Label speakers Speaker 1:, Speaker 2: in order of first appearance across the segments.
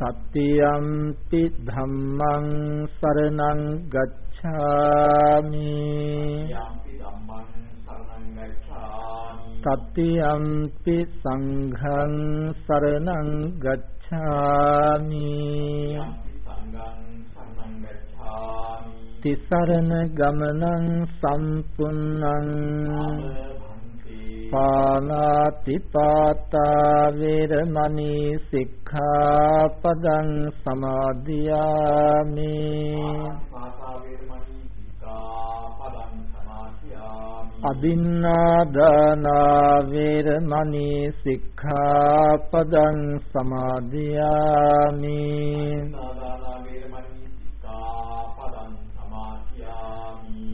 Speaker 1: සත්‍යම්පි ධම්මං සරණං ගච්ඡාමි. සත්‍යම්පි සංඝං සරණං ගච්ඡාමි. තිසරණ ගමනං සම්පුන්නං පානාති පාතා වේරමණී සික්ඛාපදං සමාදියාමි. අදින්නාදානා වේරමණී සික්ඛාපදං සමාදියාමි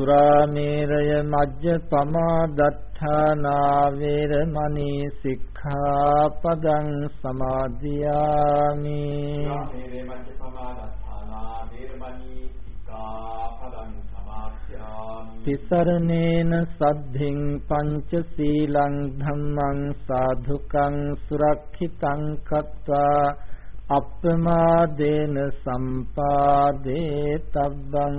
Speaker 1: සුරාමේරය මජ්ජ පමාදත්තානා වේරමණී සික්ඛාපදං සමාදියාමි සුරාමේරය මජ්ජ පමාදත්තානා වේරමණී සික්ඛාපදං සමාදියාමි තිසරණේන සද්ධින් පංච සීලං ධම්මං සාධුකං සුරක්ෂිතං කତ୍වා අප්‍රමාදේන සම්පාදේ තබ්බං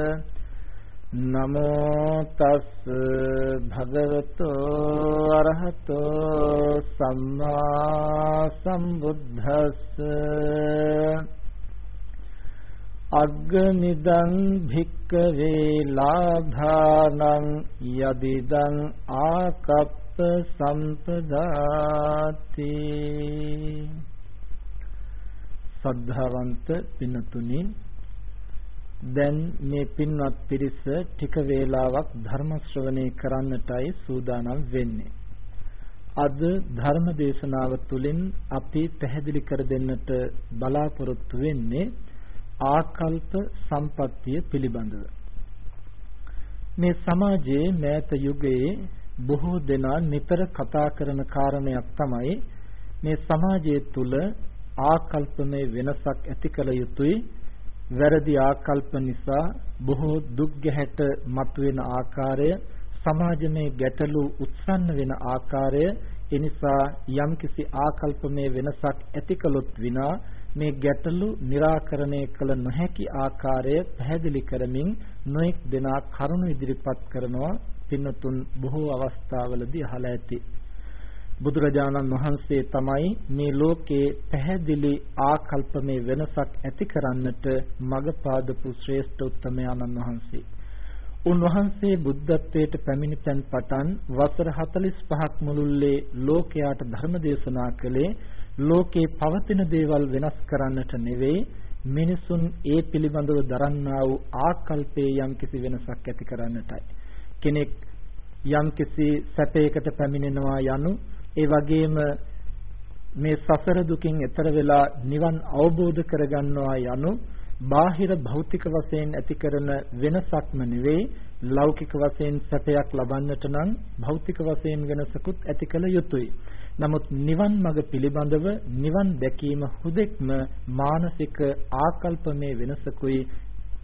Speaker 1: නමෝ තස් භගවතු අරහතෝ සම්මා සම්බුද්දස්ස අග්ගනිදං භික්කවේ ලාභානං යදිදං ආකප්ප සම්පදාති සද්ධාවන්ත පින්තුනි දැන් මේ පින්වත් පිරිස ටික වේලාවක් ධර්ම ශ්‍රවණය කරන්නටයි සූදානම් වෙන්නේ අද ධර්ම දේශනාව තුළින් අපි පැහැදිලි කර දෙන්නට බලාපොරොත්තු වෙන්නේ ආකල්ප සම්පත්තිය පිළිබඳව. මේ සමාජයේ මෑත යුගයේ බොහෝ දෙනා නිතර කතා කරන කාරණයක් තමයි මේ සමාජය තුළ ආකල්පමය වෙනසක් ඇති කළ යුතුයි වැරදි ආකල්ප නිසා බොහෝ දුක් ගැහැට මතුවෙන ආකාරය සමාජමය ගැටලු උත්සන්න වෙන ආකාරය එනිසා යම්කිසි ආකල්පමය වෙනසක් ඇති කළොත් විනා මේ ගැටලු निराකරණය කළ නොහැකි ආකාරය පැහැදිලි කරමින් නොඑක් දෙනා කරුණු ඉදිරිපත් කරනවා. පින්නතුන් බොහෝ අවස්ථාවලදී අහලා ඇති. බුදුරජාණන් වහන්සේ තමයි මේ ලෝකේ පැහැදිලි ආකල්පමේ වෙනසක් ඇති කරන්නට මඟ පාදපු ශ්‍රේෂ්ඨ උත්තමයන්න් වහන්සේ. උන්වහන්සේ බුද්ධත්වයට පැමිණි තැන් පටන් වසර 45ක් මුළුල්ලේ ලෝකයාට ධර්ම දේශනා කළේ ලෝකේ පවතින දේවල් වෙනස් කරන්නට නෙවෙයි මිනිසුන් ඒ පිළිබඳව දරන්නා වූ ආකල්පයේ යම්කිසි වෙනසක් ඇති කරන්නටයි. කෙනෙක් යම්කිසි සැපයකට පැමිණෙනවා යනු ඒ වගේම මේ සසර දුකින් එතර වෙලා නිවන් අවබෝධ කරගන්නවා යනු බාහිර භෞතික වශයෙන් ඇති කරන වෙනසක්ම නෙවෙයි ලෞකික වශයෙන් සැපයක් ලබන්නට නම් භෞතික වශයෙන් වෙනසකුත් ඇති කළ යුතුයි. නමුත් නිවන් මඟ පිළිබඳව නිවන් දැකීම හුදෙක්ම මානසික ආකල්පමේ වෙනසකුයි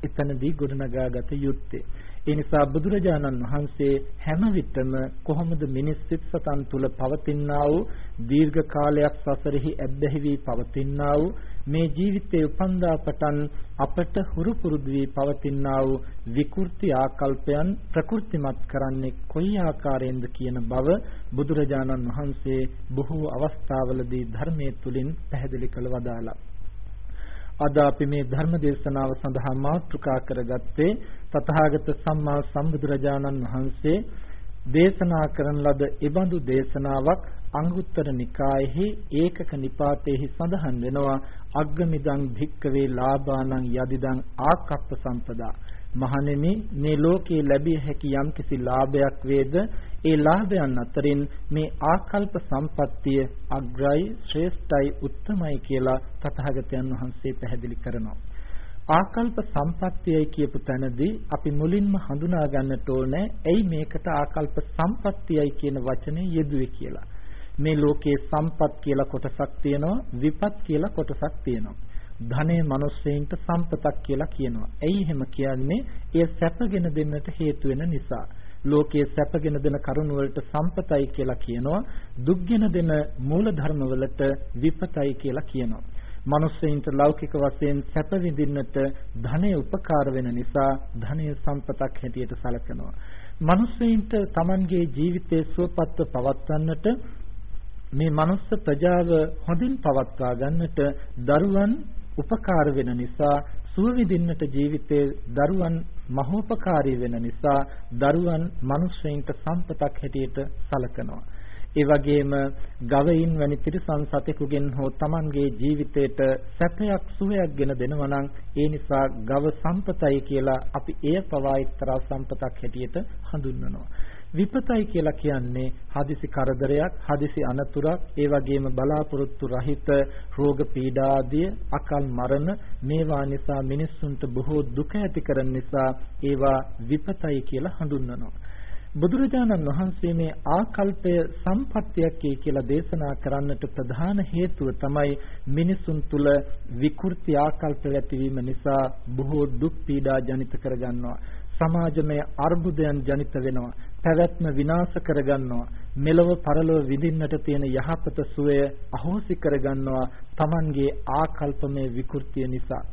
Speaker 1: එතනදී ගොඩනගාගත යුත්තේ. ඒ නිසා බුදුරජාණන් වහන්සේ හැම විටම කොහොමද මිනිස් සිත් සතන් තුල පවතිනා වූ දීර්ඝ කාලයක් සසරෙහි ඇබ්බැහි වී පවතිනා වූ මේ ජීවිතයේ උපන්දා පටන් අපට හුරු පුරුදු වී පවතිනා වූ විකෘති ආකල්පයන් ප්‍රකෘතිමත් කරන්නේ කොයි ආකාරයෙන්ද කියන බව බුදුරජාණන් වහන්සේ බොහෝ අවස්ථාවලදී ධර්මයේ තුලින් පැහැදිලි කළ වදාළා. අද අපි මේ ධර්ම දේශනාව සඳහා මාතෘකා කරගත්තේ තථාගත සම්මා සම්බුදුරජාණන් වහන්සේ. දේශනා කරන ලද ඉබඳු දේශනාවක් අංගුත්තර නිකායෙහි ඒකක නිපාතේහි සඳහන් වෙනවා. අග්ගමිදං භික්කවේ ලාභානං යදිදං ආකප්ප සම්පදා. මහණෙනි මේ ලෝකේ ලැබිය හැකි යම්කිසි ලාභයක් වේද? ඒ ලාභයන් අතරින් මේ ආකල්ප සම්පත්තිය අග්‍රයි ශ්‍රේෂ්ඨයි උත්තමයි කියලා තථාගතයන් වහන්සේ පැහැදිලි කරනවා. ආකල්ප සම්පත්තියයි කියපු තැනදී අපි මුලින්ම හඳුනා ගන්නට ඕනේ ඇයි මේකට ආකල්ප සම්පත්තියයි කියන වචනේ යෙදුවේ කියලා? මේ ලෝකයේ සම්පත් කියලා කොටසක් තියෙනවා විපත් කියලා කොටසක් තියෙනවා. ධනය මිනිස්සෙයින්ට සම්පතක් කියලා කියනවා. ඇයි එහෙම කියන්නේ? එය සැපගෙන දෙන්නට හේතු වෙන නිසා. ලෝකයේ සැපගෙන දෙන කරුණ වලට සම්පතයි කියලා කියනවා. දුක්ගෙන දෙන මූල ධර්ම වලට විපතයි කියලා කියනවා. මිනිස්සෙයින්ට ලෞකික වශයෙන් සැප විඳින්නට ධනය උපකාර වෙන නිසා ධනය සම්පතක් හැටියට සැලකනවා. මිනිස්සෙයින්ට Tamanගේ ජීවිතයේ සුවපත්ව පවත්වන්නට මේ මනුස්ස ප්‍රජාව හොඳින් පවත්වා ගන්නට දරුවන් උපකාර වෙන නිසා සුව විඳින්නට ජීවිතයේ දරුවන් මහෝපකාරී වෙන නිසා දරුවන් මිනිස්සෙයින්ට සම්පතක් හැටියට සලකනවා. ඒ වගේම ගවයින් වැනි තිරිසන් සතෙකුගෙන් හෝ Tamanගේ ජීවිතයට සැපයක් සුවයක් ගෙන දෙනවා නම් ඒ නිසා ගව සම්පතයි කියලා අපි එය පවා එක්තරා සම්පතක් හැටියට හඳුන්වනවා. විපතයි කියලා කියන්නේ හදිසි කරදරයක්, හදිසි අනතුරක්, ඒ වගේම බලාපොරොත්තු රහිත රෝග පීඩා ආදී අකල් මරණ මේවා නිසා මිනිස්සුන්ට බොහෝ දුක ඇති කරන නිසා ඒවා විපතයි කියලා හඳුන්වනවා. බුදුරජාණන් වහන්සේ මේ ආකල්පය සම්පත්තියක් කියලා දේශනා කරන්නට ප්‍රධාන හේතුව තමයි මිනිසුන් තුල විකෘති ආකල්ප ඇතිවීම නිසා බොහෝ දුක් පීඩා ජනිත කරගන්නවා සමාජමය අර්බුදයන් ජනිත වෙනවා පැවැත්ම විනාශ කරගන්නවා. මෙලව පරලොව විඳින්නට තියෙන යහපත සුවය අහෝසි කරගන්නවා Tamanගේ ආකල්පමය විකෘතිය නිසා.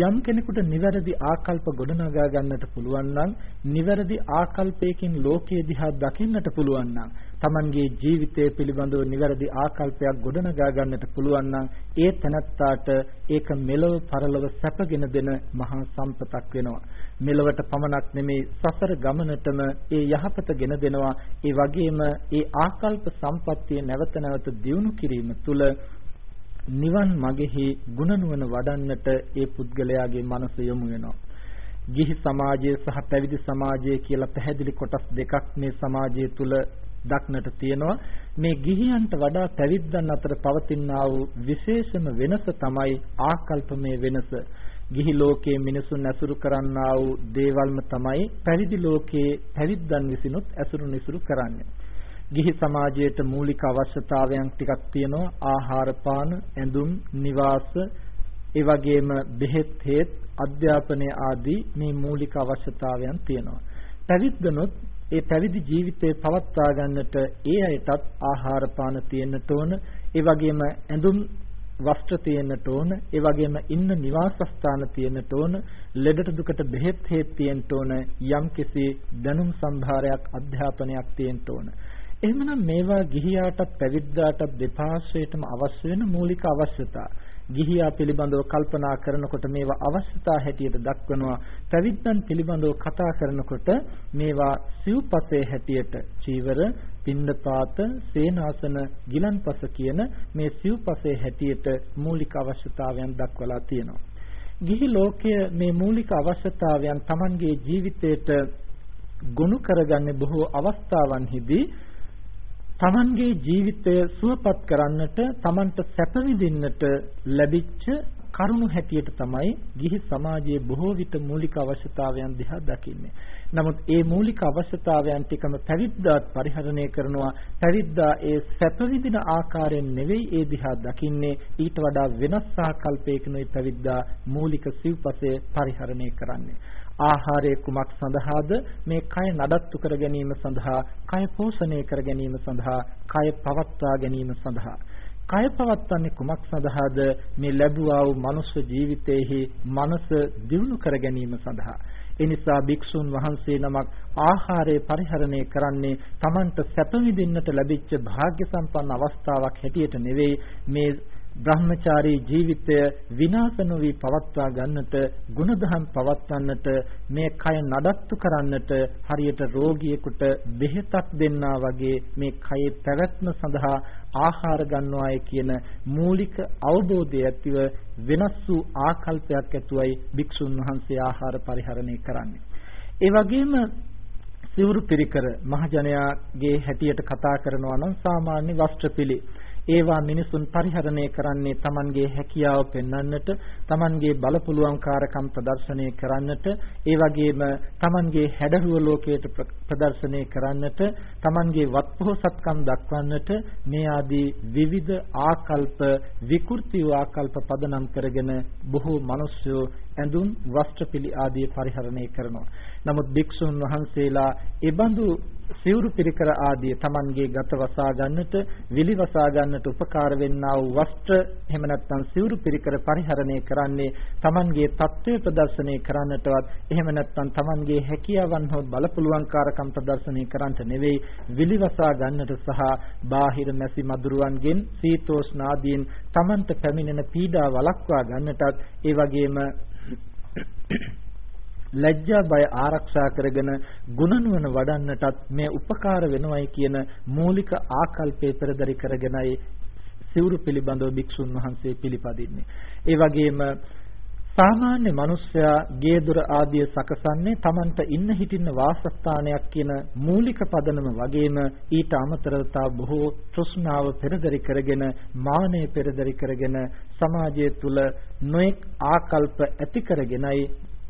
Speaker 1: යම් කෙනෙකුට නිවැරදි ආකල්ප ගොඩනගා ගන්නට පුළුවන් නම් නිවැරදි ආකල්පයකින් ලෝකයේ දිහා දකින්නට පුළුවන් නම් Tamanගේ ජීවිතය පිළිබඳව නිවැරදි ආකල්පයක් ගොඩනගා ගන්නට පුළුවන් නම් ඒ තනත්තාට ඒක මෙලව පරලොව සැපගෙන දෙන මහා සම්පතක් වෙනවා. මෙලවට පමණක් නෙමේ සසර ගමනටම ඒ යහපත ගෙන දෙනවා. ඒ වගේම ඒ ආකල්ප සම්පත්තිය නැවත නැවත දියුණු කිරීම තුළ නිවන් මගෙහි ගුණනුවණ වඩන්නට ඒ පුද්ගලයාගේ මනස යොමු වෙනවා. ගිහි සමාජය සහ පැවිදි සමාජය කියලා පැහැදිලි කොටස් දෙකක් මේ සමාජය තුල දක්නට තියෙනවා. මේ ගිහියන්ට වඩා පැවිද්දන් අතර පවතිනා වූ විශේෂම වෙනස තමයි ආකල්පමය වෙනස. ගිහි ලෝකයේ මිනිසුන් ඇසුරු කරන්නා වූ දේවල්ම තමයි පැවිදි ලෝකයේ පැවිද්දන් විසිනුත් ඇසුරු නිසුරු කරන්නේ. ගිහි සමාජයට මූලික අවශ්‍යතාවයන් ටිකක් තියෙනවා. ආහාර පාන ඇඳුම් නිවාස ඒ වගේම බෙහෙත් හේත් අධ්‍යාපනය ආදී මේ මූලික අවශ්‍යතාවයන් තියෙනවා. පැවිද්දනොත් ඒ පැවිදි ජීවිතය පවත්වා ගන්නට ඒ අයටත් ආහාර පාන තියෙන්නට ඕන. ඒ වගේම ඇඳුම් වස්ත්‍ර තියෙන්නට ඕන. ඒ වගේම ඉන්න නිවාස ස්ථාන තියෙන්නට ඕන. ලෙඩට දුකට බෙහෙත් හේත් තියෙන්න ඕන. යම්කිසි දැනුම් සම්භාරයක් අධ්‍යාපනයක් තියෙන්න ඕන. එහෙමනම් මේවා ගිහියාටත් පැවිද්දාටත් දෙපාර්ශ්වයටම අවශ්‍ය වෙන මූලික අවශ්‍යතා. ගිහියා පිළිබඳව කල්පනා කරනකොට මේවා අවශ්‍යතා හැටියට දක්වනවා. පැවිද්දන් පිළිබඳව කතා කරනකොට මේවා සිව්පසේ හැටියට චීවර පින්නපාත සේනාසන ගිලන්පස කියන මේ සිව්පසේ හැටියට මූලික අවශ්‍යතාවයන් දක්වලා තියෙනවා. ගිහි ලෝකය මේ මූලික අවශ්‍යතාවයන් Tamanගේ ජීවිතයට ගොනු කරගන්නේ බොහෝ අවස්ථාවන්හිදී තමන්ගේ ජීවිතය සුවපත් කරන්නට තමන්ට සැප විඳින්නට ලැබිච්ච කරුණු හැටියට තමයි ගිහි සමාජයේ බොහෝ විට මූලික අවශ්‍යතාවයන් දිහා දකින්නේ. නමුත් ඒ මූලික අවශ්‍යතාවයන් ටිකම පැවිද්දාත් පරිහරණය කරනවා. පැවිද්දා ඒ සැප විඳින ආකාරයෙන් නෙවෙයි ඒ දිහා දකින්නේ ඊට වඩා වෙනස් ආකල්පයකිනුයි පැවිද්දා මූලික සිව්පසය පරිහරණය කරන්නේ. ආහාරයේ කුමක් සඳහාද? මේ කය නඩත්තු කර ගැනීම සඳහා කය පෝෂණය කර ගැනීම සඳහා කය පවත්වා ගැනීම සඳහා. කය පවත්වන්නේ කුමක් සඳහාද? මේ ලැබුවා වූ මනුෂ්‍ය ජීවිතයේහි මනස දියුණු කර ගැනීම සඳහා. ඒ නිසා භික්ෂුන් වහන්සේ නමක් ආහාරය පරිහරණය කරන්නේ Tamanට සැප විඳින්නට ලැබිච්ච වාග්ය සම්පන්න අවස්ථාවක් හැටියට නෙවෙයි. මේ බ්‍රහ්මචාරී ජීවිතය විනාශ නොවි පවත්වා ගන්නට ගුණධම් පවත්වන්නට මේ කය නඩත්තු කරන්නට හරියට රෝගියෙකුට බෙහෙතක් දෙන්නා වගේ මේ කයේ පැවැත්ම සඳහා ආහාර ගන්නවායි කියන මූලික අවබෝධය ඇතිව වෙනස් වූ ආකල්පයක් ඇතුවයි භික්ෂුන් වහන්සේ ආහාර පරිහරණය කරන්නේ. ඒ වගේම සිවුරු පිරිකර මහජනයාගේ හැටියට කතා කරනවා නම් සාමාන්‍ය වස්ත්‍රපිලි ඒවා මිනිසුන් පරිහරණය කරන්නේ Tamanගේ හැකියාව පෙන්වන්නට, Tamanගේ බලපුලුවන්කාරකම් ප්‍රදර්ශනය කරන්නට, ඒ වගේම Tamanගේ හැඩරුව ලෝකයට ප්‍රදර්ශනය කරන්නට, Tamanගේ වත්පොහසත්කම් දක්වන්නට මේ ආදී විවිධ ආකල්ප විකෘති ආකල්ප පදනම් කරගෙන බොහෝ මිනිස්සු ඇඳුම් වස්ත්‍රපිලි ආදී පරිහරණය කරනවා. නමුත් භික්ෂුන් වහන්සේලා ඒබඳු සිවුරු පිරිකර ආදී Tamanගේ ගත වසා ගන්නට, විලි වසා ගන්නට උපකාර වෙන්නා වූ වස්ත්‍ර එහෙම නැත්නම් සිවුරු පිරිකර පරිහරණය කරන්නේ Tamanගේ தත්ත්වය ප්‍රදර්ශනය කරන්නටවත් එහෙම නැත්නම් Tamanගේ හැකියාවන් හෝ බලපුලුවන්කාරකම් ප්‍රදර්ශනය කරන්නට නෙවෙයි, විලි වසා ගන්නට සහ බාහිර මැසි මදුරුවන්ගෙන් සීතෝෂ්ණ ආදීන් Tamanට පැමිණෙන පීඩා වළක්වා ගන්නටත් ඒ වගේම ලැජ්ජා බය ආරක්ෂා කරගෙන ගුණනුවණ වඩන්නටත් මේ උපකාර වෙනවයි කියන මූලික ආකල්පය පෙරදරි කරගෙනයි සිවුරු පිළිබඳව භික්ෂුන් වහන්සේ පිළිපදින්නේ. ඒ වගේම සාමාන්‍ය මිනිස්සයා ගේ දොර ආදිය සකසන්නේ Tamanට ඉන්න හිටින්න වාසස්ථානයක් කියන මූලික පදනම වගේම ඊට අමතරව තා බොහෝ තෘෂ්ණාව පෙරදරි කරගෙන මානය පෙරදරි කරගෙන සමාජය තුල නොඑක් ආකල්ප ඇති කරගෙනයි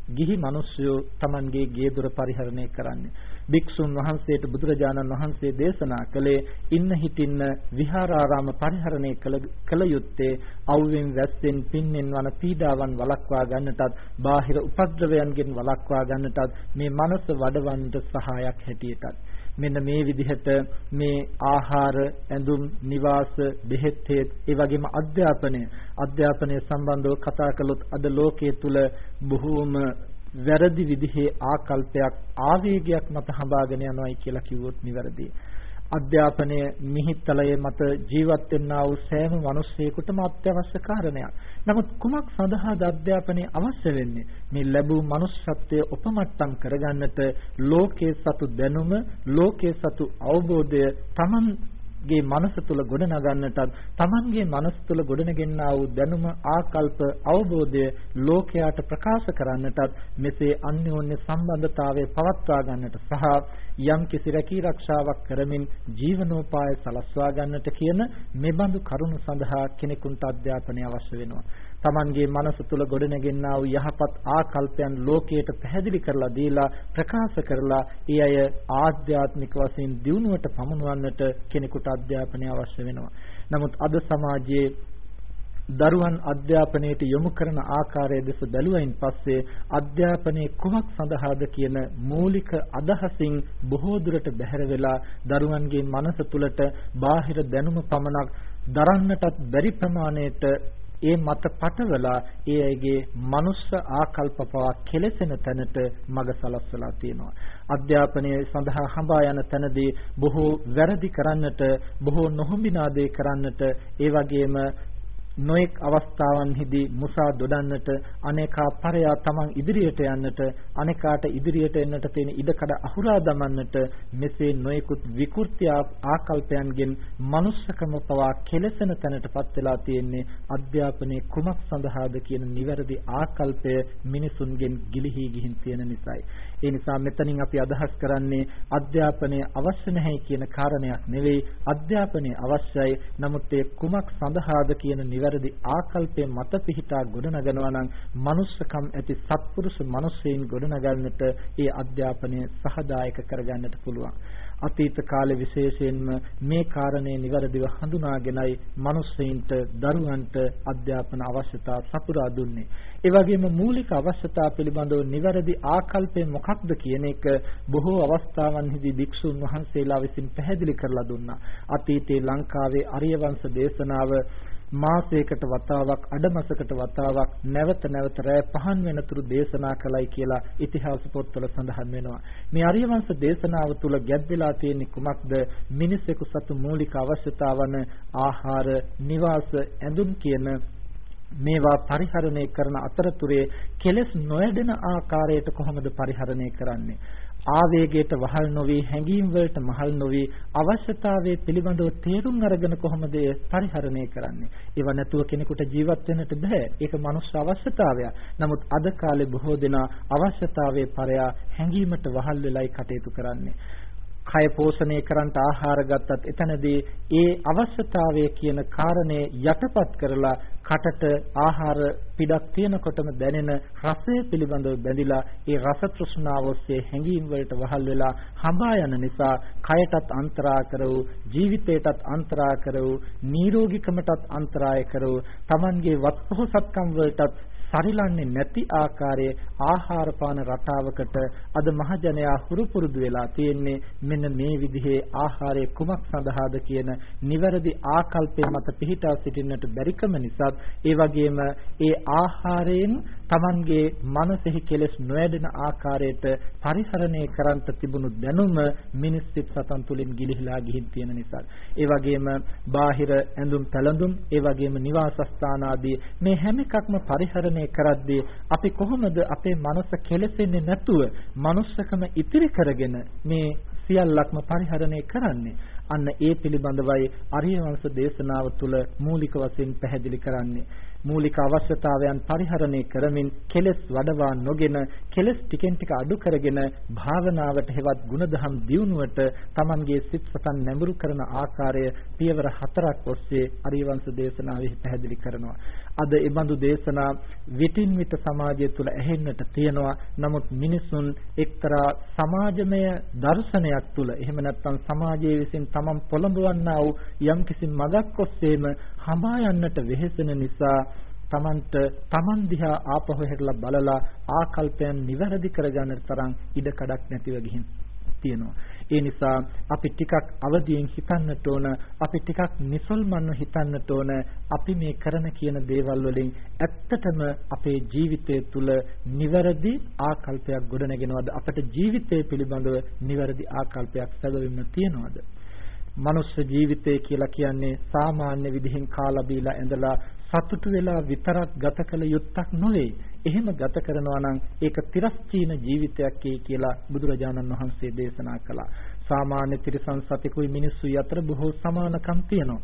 Speaker 1: ගිහි මිනිස්සු Tamanගේ ගේ දොර පරිහරණය කරන්නේ. භික්ෂුන් වහන්සේට බුදුරජාණන් වහන්සේ දේශනා කළේ ඉන්න හිටින්න විහාරාරාම පරිහරණය කළ යුත්තේ අවුවෙන් වැස්සෙන් පින්නෙන් වන පීඩාවන් වළක්වා ගන්නටත් බාහිර උපද්‍රවයන්ගෙන් වළක්වා ගන්නටත් මේ මනස වඩවන්නට සහායක් හැටියටත් මෙන්න මේ විදිහට මේ ආහාර ඇඳුම් නිවාස බෙහෙත් ඒ වගේම අධ්‍යාපනය අධ්‍යාපනය සම්බන්ධව කතා කළොත් අද ලෝකයේ තුල බොහෝම වැරදි විදිහේ ආකල්පයක් ආවේගයක් මත හඹාගෙන යනවායි කියලා කිව්වොත් නිවැරදියි. අධ්‍යාපනය මිහිත්තලයේ මත ජීවත් වෙන්නා වූ සෑම මිනිසෙකුටම අත්‍යවශ්‍ය කාරණයක්. නමුත් කුමක් සඳහාද අධ්‍යාපනය අවශ්‍ය වෙන්නේ? මේ ලැබූ manussත්වය උපමට්ටම් කරගන්නට ලෝකයේ සතු දැනුම, ලෝකයේ සතු අවබෝධය Taman ගේ මනස තුල ගොඩනගන්නටත් Tamanගේ මනස තුල ගොඩනගෙන්නා වූ දැනුම ආකල්ප අවබෝධය ලෝකයට ප්‍රකාශ කරන්නටත් මෙසේ අන්‍යෝන්‍ය සම්බන්ධතාවය පවත්වා ගන්නට සහ යම් කිසි රැකී රක්ෂාවක් කරමින් ජීවනෝපාය සලස්වා ගන්නට කියන මෙබඳු කරුණු සඳහා කෙනෙකුට අධ්‍යාපනය අවශ්‍ය වෙනවා. Tamanගේ මනස තුල ගොඩනගෙන්නා වූ යහපත් ආකල්පයන් ලෝකයට පැහැදිලි කරලා දීලා ප්‍රකාශ කරලා ඒ අය ආධ්‍යාත්මික වශයෙන් දියුණුවට පමුණවන්නට කෙනෙකුට අධ්‍යාපනය අවශ්‍ය වෙනවා. නමුත් අද සමාජයේ දරුවන් අධ්‍යාපනයට යොමු කරන ආකාරය දෙස බැලුවයින් පස්සේ අධ්‍යාපනයේ කුමක් සඳහාද කියන මූලික අදහසින් බොහෝ දුරට බැහැර වෙලා දරුවන්ගේ මනස තුළට බාහිර දැනුම පමණක් දරන්නටත් බැරි ප්‍රමාණයට ඒ මත පටවලා ඒ අයගේ මනුස්ස ආකල්ප පවා කෙලසෙන තැනට මඟ සලස්වලා තියෙනවා. අධ්‍යාපනය සඳහා හඹා යන තැනදී බොහෝ වැරදි කරන්නට, බොහෝ නොහොඹිනා දේ කරන්නට, ඒ වගේම නොඑක් අවස්ථාවන්හිදී මුසා දොඩන්නට අනේකා පරයා තමන් ඉදිරියට යන්නට අනේකාට ඉදිරියට එන්නට තියෙන ඉඩකඩ අහුරා දමන්නට මෙසේ නොයෙකුත් විකෘති ආකල්පයන්ගෙන් මනුස්සකම පවා කෙලසෙන තැනටපත් වෙලා තියෙන්නේ අධ්‍යාපනයේ කුමක් සඳහාද කියන නිවැරදි ආකල්පය මිනිසුන්ගෙන් ගිලිහි ගිහින් තියෙන නිසායි. ඒ නිසා මෙතනින් අපි අදහස් කරන්නේ අධ්‍යාපනය අවශ්‍ය නැහැ කියන කාරණයක් නෙවෙයි. අධ්‍යාපනය අවශ්‍යයි. නමුත් ඒ කුමක් සඳහාද කියන නිවැරදි ආකල්පයේ මත පිහිටා ගොඩනගනවා නම් manussකම් ඇති සත්පුරුෂ මිනිසෙයින් ගොඩනගන්නට ඒ අධ්‍යාපනය සහදායක කරගන්නට පුළුවන් අතීත කාලේ විශේෂයෙන්ම මේ කාරණේ નિවරදිව හඳුනාගෙනයි මිනිස්සෙයින්ට දරුවන්ට අධ්‍යාපන අවශ්‍යතා සපුරා දුන්නේ. ඒ වගේම මූලික අවශ්‍යතා පිළිබඳව નિවරදි ආකල්පය මොකක්ද කියන එක බොහෝ අවස්ථාවන්හිදී භික්ෂුන් වහන්සේලා විසින් පැහැදිලි කරලා දුන්නා. අතීතයේ ලංකාවේ අරියවංශ දේශනාව මාසයකට වතාවක් අඩමසකට වතාවක් නැවත නැවත රැ පහන් වෙනතුරු දේශනා කළයි කියලා ඉතිහාස පොත්වල සඳහන් වෙනවා. මේ ආර්යවංශ දේශනාව තුල ගැබ් වෙලා තියෙන්නේ කුමක්ද? මිනිසෙකු සතු මූලික අවශ්‍යතාවන ආහාර, නිවාස, ඇඳුම් කියන මේවා පරිහරණය කරන අතරතුරේ කෙලස් නොයඩෙන ආකාරයට කොහොමද පරිහරණය කරන්නේ? ආවේගයට වහල් නොවි හැඟීම් වලට මහල් නොවි අවශ්‍යතාවයේ පිළිබඳව තේරුම් අරගෙන කොහොමද පරිහරණය කරන්නේ? ඒව නැතුව කෙනෙකුට ජීවත් වෙන්නට බෑ. ඒක මනුස්ස අවශ්‍යතාවයක්. නමුත් අද කාලේ බොහෝ දෙනා අවශ්‍යතාවයේ පරයා හැඟීමට වහල් වෙලයි කටයුතු කරන්නේ. කය පෝෂණය කරන්නට ආහාර ගත්තත් එතනදී ඒ අවශ්‍යතාවය කියන කාරණේ යටපත් කරලා කටට ආහාර පිටක් තියෙනකොටම දැනෙන රසය පිළිබඳව බැඳිලා ඒ රස තෘෂ්ණාව ඔස්සේ හැඟීම් වලට වහල් වෙලා හඹා යන නිසා කයටත් අන්තරා කරවූ ජීවිතයටත් අන්තරා කරවූ නිරෝගීකමටත් අන්තරාය කරවූ Tamanගේ වත්පොහසත්කම් වලටත් සරිලන්නේ නැති ආකාරයේ ආහාර පාන රටාවකට අද මහජනයා හුරු පුරුදු වෙලා තියෙන්නේ මෙන්න මේ විදිහේ ආහාරයේ කුමක් සඳහාද කියන නිවැරදි ආකල්පය මත පිහිටා සිටින්නට බැරිකම නිසා ඒ වගේම ඒ ආහාරයෙන් Tamanගේ මනසෙහි කෙලෙස් නොඇදෙන ආකාරයට පරිහරණය කරන්ට තිබුණු දැනුම මිනිස් සිත් සතන් තුලින් ගිලිහිලා ගිහින් තියෙන නිසා ඒ වගේම බාහිර ඇඳුම් පැළඳුම් ඒ වගේම නිවාසස්ථාන ආදී මේ හැම එකක්ම පරිහරණය කරද්දී අපි කොහොමද අපේ මනස කෙලෙසෙන්නේ නැතුව manussකම ඉතිරි කරගෙන මේ සියල්ලක්ම පරිහරණය කරන්නේ අන්න ඒ පිළිබඳවයි අරිය වංශ දේශනාව තුළ මූලික වශයෙන් පැහැදිලි කරන්නේ මූලික අවශ්‍යතාවයන් පරිහරණය කරමින් කෙලෙස් වඩවා නොගෙන කෙලෙස් ටිකෙන් ටික අඩු කරගෙන භාවනාවට හෙවත් ಗುಣධම් දියුණුවට Tamanගේ සිත් සතන් නැඹුරු කරන ආකාරය පියවර හතරක් ඔස්සේ අරියවංශ දේශනාවෙහි පැහැදිලි කරනවා. අද ඒ බඳු දේශනා විටින් විට සමාජය තුළ ඇහෙන්නට තියෙනවා. නමුත් මිනිසුන් එක්තරා සමාජමය දර්ශනයක් තුළ එහෙම නැත්නම් සමාජයේ විසින් Taman පොළඹවන්නා වූ යම්කිසි මගක් ඔස්සේම හඹා යන්නට වෙහෙසෙන නිසා තමන්ට තමන් දිහා ආපහු හැරලා බලලා ආකල්පයන් නිවැරදි කරගන්න තරම් ඉඩ කඩක් නැතිව ගිහින් තියෙනවා. ඒ නිසා අපි ටිකක් අවදියෙන් හිතන්නට ඕන, අපි ටිකක් නිසල්මන්ව හිතන්නට ඕන. අපි මේ කරන කියන දේවල් වලින් ඇත්තටම අපේ ජීවිතය තුළ නිවැරදි ආකල්පයක් ගොඩනගෙනවද? අපට ජීවිතය පිළිබඳව නිවැරදි ආකල්පයක් සැබවින්ම තියනවද? මනුෂ්‍ය ජීවිතය කියලා කියන්නේ සාමාන්‍ය විදිහින් කාලා බීලා ඇඳලා සතුටු වෙලා විතරක් ගත කළ යුත්තක් නොවේ. එහෙම ගත කරනවා නම් ඒක තිරස්චීන ජීවිතයක් කියලා බුදුරජාණන් වහන්සේ දේශනා කළා. සාමාන්‍ය තිරසන් සතෙකුයි මිනිස්සුයි අතර බොහෝ සමානකම් තියෙනවා.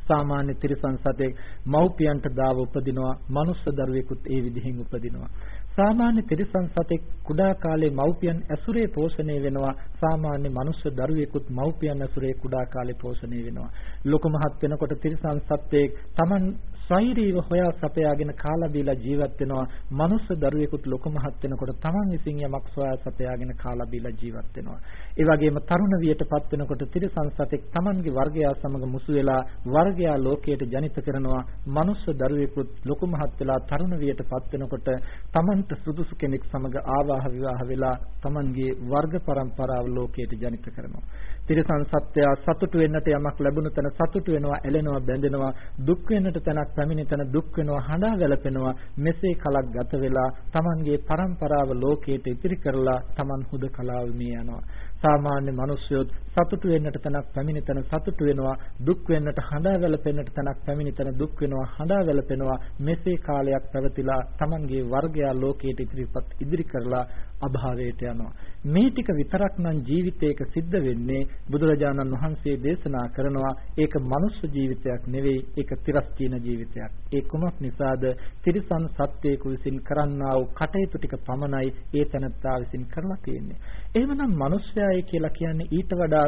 Speaker 1: සාමාන්‍ය තිරසන් සතෙක් මව්පියන්ට දාව උපදිනවා මනුස්ස දරුවෙකුත් ඒ විදිහින් උපදිනවා සාමාන්‍ය තිරිසන් සතෙක් කුඩා කාලේ මව්පියන් ඇසුරේ පෝෂණය වෙනවා. සාමාන්‍ය මනුස්ස දරුවෙකුත් මව්පියන් ඇසුරේ කුඩා කාලේ පෝෂණය වෙනවා. ලොකු මහත් වෙනකොට තිරිසන් සත්වයෙක් Taman ස්වෛරීව හොයා සපයාගෙන කාලා බීලා ජීවත් වෙනවා. මනුස්ස දරුවෙකුත් ලොකු මහත් වෙනකොට තමන් විසින් යමක් සොයා සපයාගෙන කාලා බීලා ජීවත් වෙනවා. ඒ වගේම තරුණ වියටපත් වෙනකොට තිරසන් සතෙක් තමන්ගේ වර්ගයා සමග මුසු වෙලා වර්ගයා ලෝකයට ජනිත කරනවා. මනුස්ස දරුවෙකුත් ලොකු මහත් වෙලා තරුණ වියටපත් වෙනකොට තමන්ට සුදුසු කෙනෙක් සමග ආවාහ විවාහ වෙලා තමන්ගේ වර්ග પરම්පරාව ලෝකයට ජනිත කරනවා. තිරසන් සත්‍යය සතුටු වෙන්නට යමක් ලැබුණ තැන සතුටු වෙනවා, ඇලෙනවා, බැඳෙනවා, දුක් වෙන්නට තැනක් පැමිණි තැන දුක් වෙනවා, හඬා වැළපෙනවා. මෙසේ කලක් ගත වෙලා Tamanගේ પરම්පරාව ලෝකයට ඉතිරි කරලා Taman හුදකලාව මේ යනවා. සාමාන්‍ය මිනිස්සුත් සතුටු වෙන්නට තැනක් පැමිණි තැන සතුටු වෙනවා දුක් වෙන්නට හඬා වැළපෙන්නට තැනක් පැමිණි තැන දුක් වෙනවා හඬා වැළපෙනවා. මෙසේ කාලයක් පැවතිලා Tamanගේ වර්ගයා ලෝකයට ඉදිරිපත් ඉදිරි කරලා අභාවයට යනවා. මේ ටික විතරක් නම් ජීවිතයක සිද්ධ වෙන්නේ බුදුරජාණන් වහන්සේ දේශනා කරනවා ඒක මනුෂ්‍ය ජීවිතයක් නෙවෙයි ඒක තිරස්චීන ජීවිතයක්. ඒ කුමක් නිසාද? තිරිසන් සත්වයක විසින් කරන්නා වූ කටයුතු ටික පමණයි ඒ තැනත්තා විසින් කරලා තියෙන්නේ. එහෙමනම් මනුෂ්‍යයයි කියලා කියන්නේ ඊට වඩා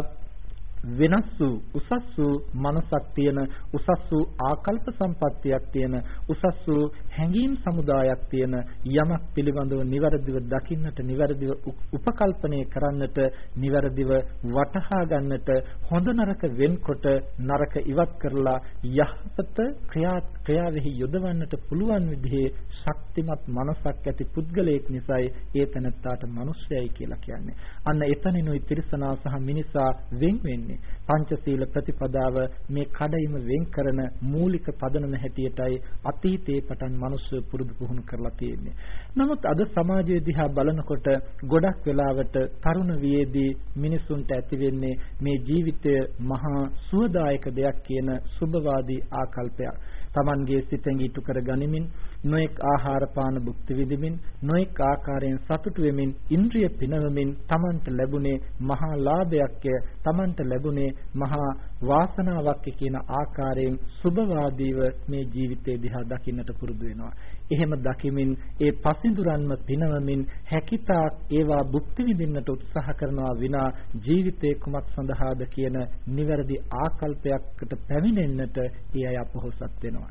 Speaker 1: වෙනස් වූ උසස් වූ මනසක් තියෙන උසස් වූ ආකල්ප සම්පත්තියක් තියෙන උසස් වූ හැඟීම් සමුදායක් තියෙන යමක් පිළිබඳව નિවරදිව දකින්නට નિවරදිව උපකල්පනය කරන්නට નિවරදිව වටහා ගන්නට හොඳ නරක වෙන්කොට නරක ඉවත් කරලා යහපත ක්‍රියා ක්‍රියාවෙහි යොදවන්නට පුළුවන් විදිහේ ශක්තිමත් මනසක් ඇති පුද්ගලයෙක් නිසායි ඒ තනත්තාට මිනිසයයි කියලා කියන්නේ. අන්න එතනිනුයි තිරසනා සහ මිනිසා වෙන් වෙන්නේ පංචශීල ප්‍රතිපදාව මේ කඩයිම වෙන් කරන මූලික පදනම හැටියටයි අතීතයේ පටන් මිනිස්සු පුරුදු පුහුණු කරලා තියෙන්නේ. නමුත් අද සමාජයේ දිහා බලනකොට ගොඩක් වෙලාවට තරුණ වියේදී මිනිසුන්ට ඇති වෙන්නේ මේ ජීවිතය මහා සුවදායක දෙයක් කියන සුභවාදී ආකල්පයක්. Tamanගේ සිතෙන් ඊටු කර ගනිමින් නොඑක් ආහාර පාන භුක්ති විඳිමින් නොඑක් ආකාරයෙන් සතුටු වෙමින් ඉන්ද්‍රිය පිනවමින් Tamanට ලැබුණේ මහා ලාභයක්ය Tamanට ලැබුණේ මහා වාසනාවක් කියන ආකාරයෙන් සුභවාදීව මේ ජීවිතය දිහා දකින්නට පුරුදු වෙනවා. එහෙම දකිමින් ඒ පසින්දුරන්ම පිනවමින් හැකිතාක් ඒවා භුක්ති විඳින්නට උත්සාහ කරනවා විනා ජීවිතේ කුමක් සඳහාද කියන නිවැරදි ආකල්පයකට පැමිණෙන්නට ඒ අය අපොහොසත් වෙනවා.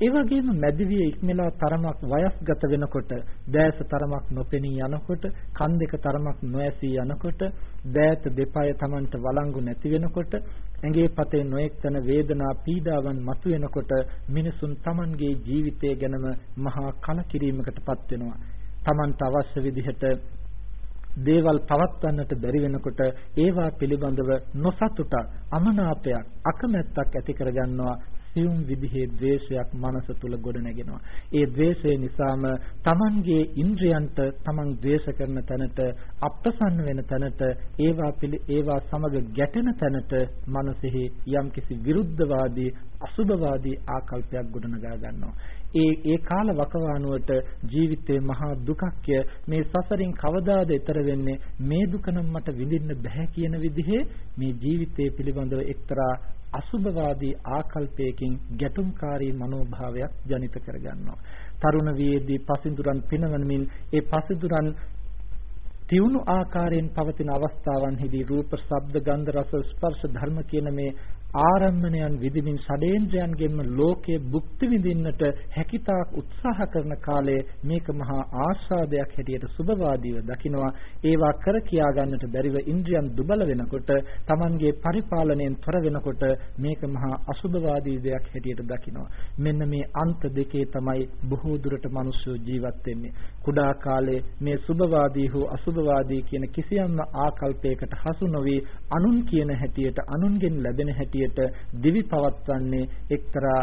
Speaker 1: ඒ වගේම මැදිවිය ඉක්මලා තරමක් වයස්ගත වෙනකොට දැස තරමක් නොපෙනී යනකොට කන් දෙක තරමක් නොඇසී යනකොට දෑත දෙපය Tamanට වළංගු නැති වෙනකොට ඇඟේ පතේ නොඑක් තන වේදනා පීඩාවන් මතුවෙනකොට මිනිසුන් Tamanගේ ජීවිතය ගැනම මහා කලකිරීමකටපත් වෙනවා. Tamanට අවශ්‍ය විදිහට දේවල් පවත්වන්නට බැරි වෙනකොට ඒවා පිළිබඳව නොසතුටක් අමනාපයක් අකමැත්තක් ඇති කරගන්නවා. සියුම් විදිහේ ද්වේෂයක් මනස තුල ගොඩනගෙනවා. ඒ ද්වේෂය නිසාම Tamanගේ ඉන්ද්‍රයන්ට Taman ද්වේෂ කරන තැනට අප්‍රසන්න වෙන තැනට ඒවා ඒවා සමග ගැටෙන තැනට මනසෙහි යම්කිසි විරුද්ධවාදී අසුභවාදී ආකල්පයක් ගොඩනගා ගන්නවා. ඒ ඒ කාල වකවානුවට ජීවිතේ මහා දුකක්ය මේ සසරින් කවදාද ඈතර වෙන්නේ මේ දුක නම් මට විඳින්න බෑ කියන විදිහේ මේ ජීවිතය පිළිබඳව එක්තරා අසුභවාදී ආකල්පයකින් ගැටුම්කාරී මනෝභාවයක් ජනිත කරගන්නවා. තරුණ වියේදී පසින්දුරන් පිනවනමින් ඒ පසින්දුරන් තියුණු ආකාරයෙන් පවතින අවස්ථාවන්හිදී රූප, ශබ්ද, ගන්ධ, රස, ස්පර්ශ ධර්ම කියන මේ ආරම්මණයන් විදිමින් ෂඩේන්ද්‍රයන්ගෙන්ම ලෝකයේ භුක්ති විඳින්නට හැකිතාක් උත්සාහ කරන කාලයේ මේක මහා ආස්වාදයක් හැටියට සුබවාදීව දකිනවා. ඒවා කර කියා ගන්නට බැරිව ඉන්ද්‍රියන් දුබල වෙනකොට Tamanගේ පරිපාලනයෙන් තොර වෙනකොට මේක මහා අසුබවාදී දෙයක් හැටියට දකිනවා. මෙන්න මේ අන්ත දෙකේ තමයි බොහෝ දුරට මිනිස්සු ජීවත් වෙන්නේ. කුඩා කාලේ මේ සුබවාදී හෝ අසුබවාදී කියන කිසියම් ආකල්පයකට හසු නොවි අනුන් කියන හැටියට අනුන්ගෙන් ලැබෙන හැටියට දිවි පවත්වන්නේ එක්තරා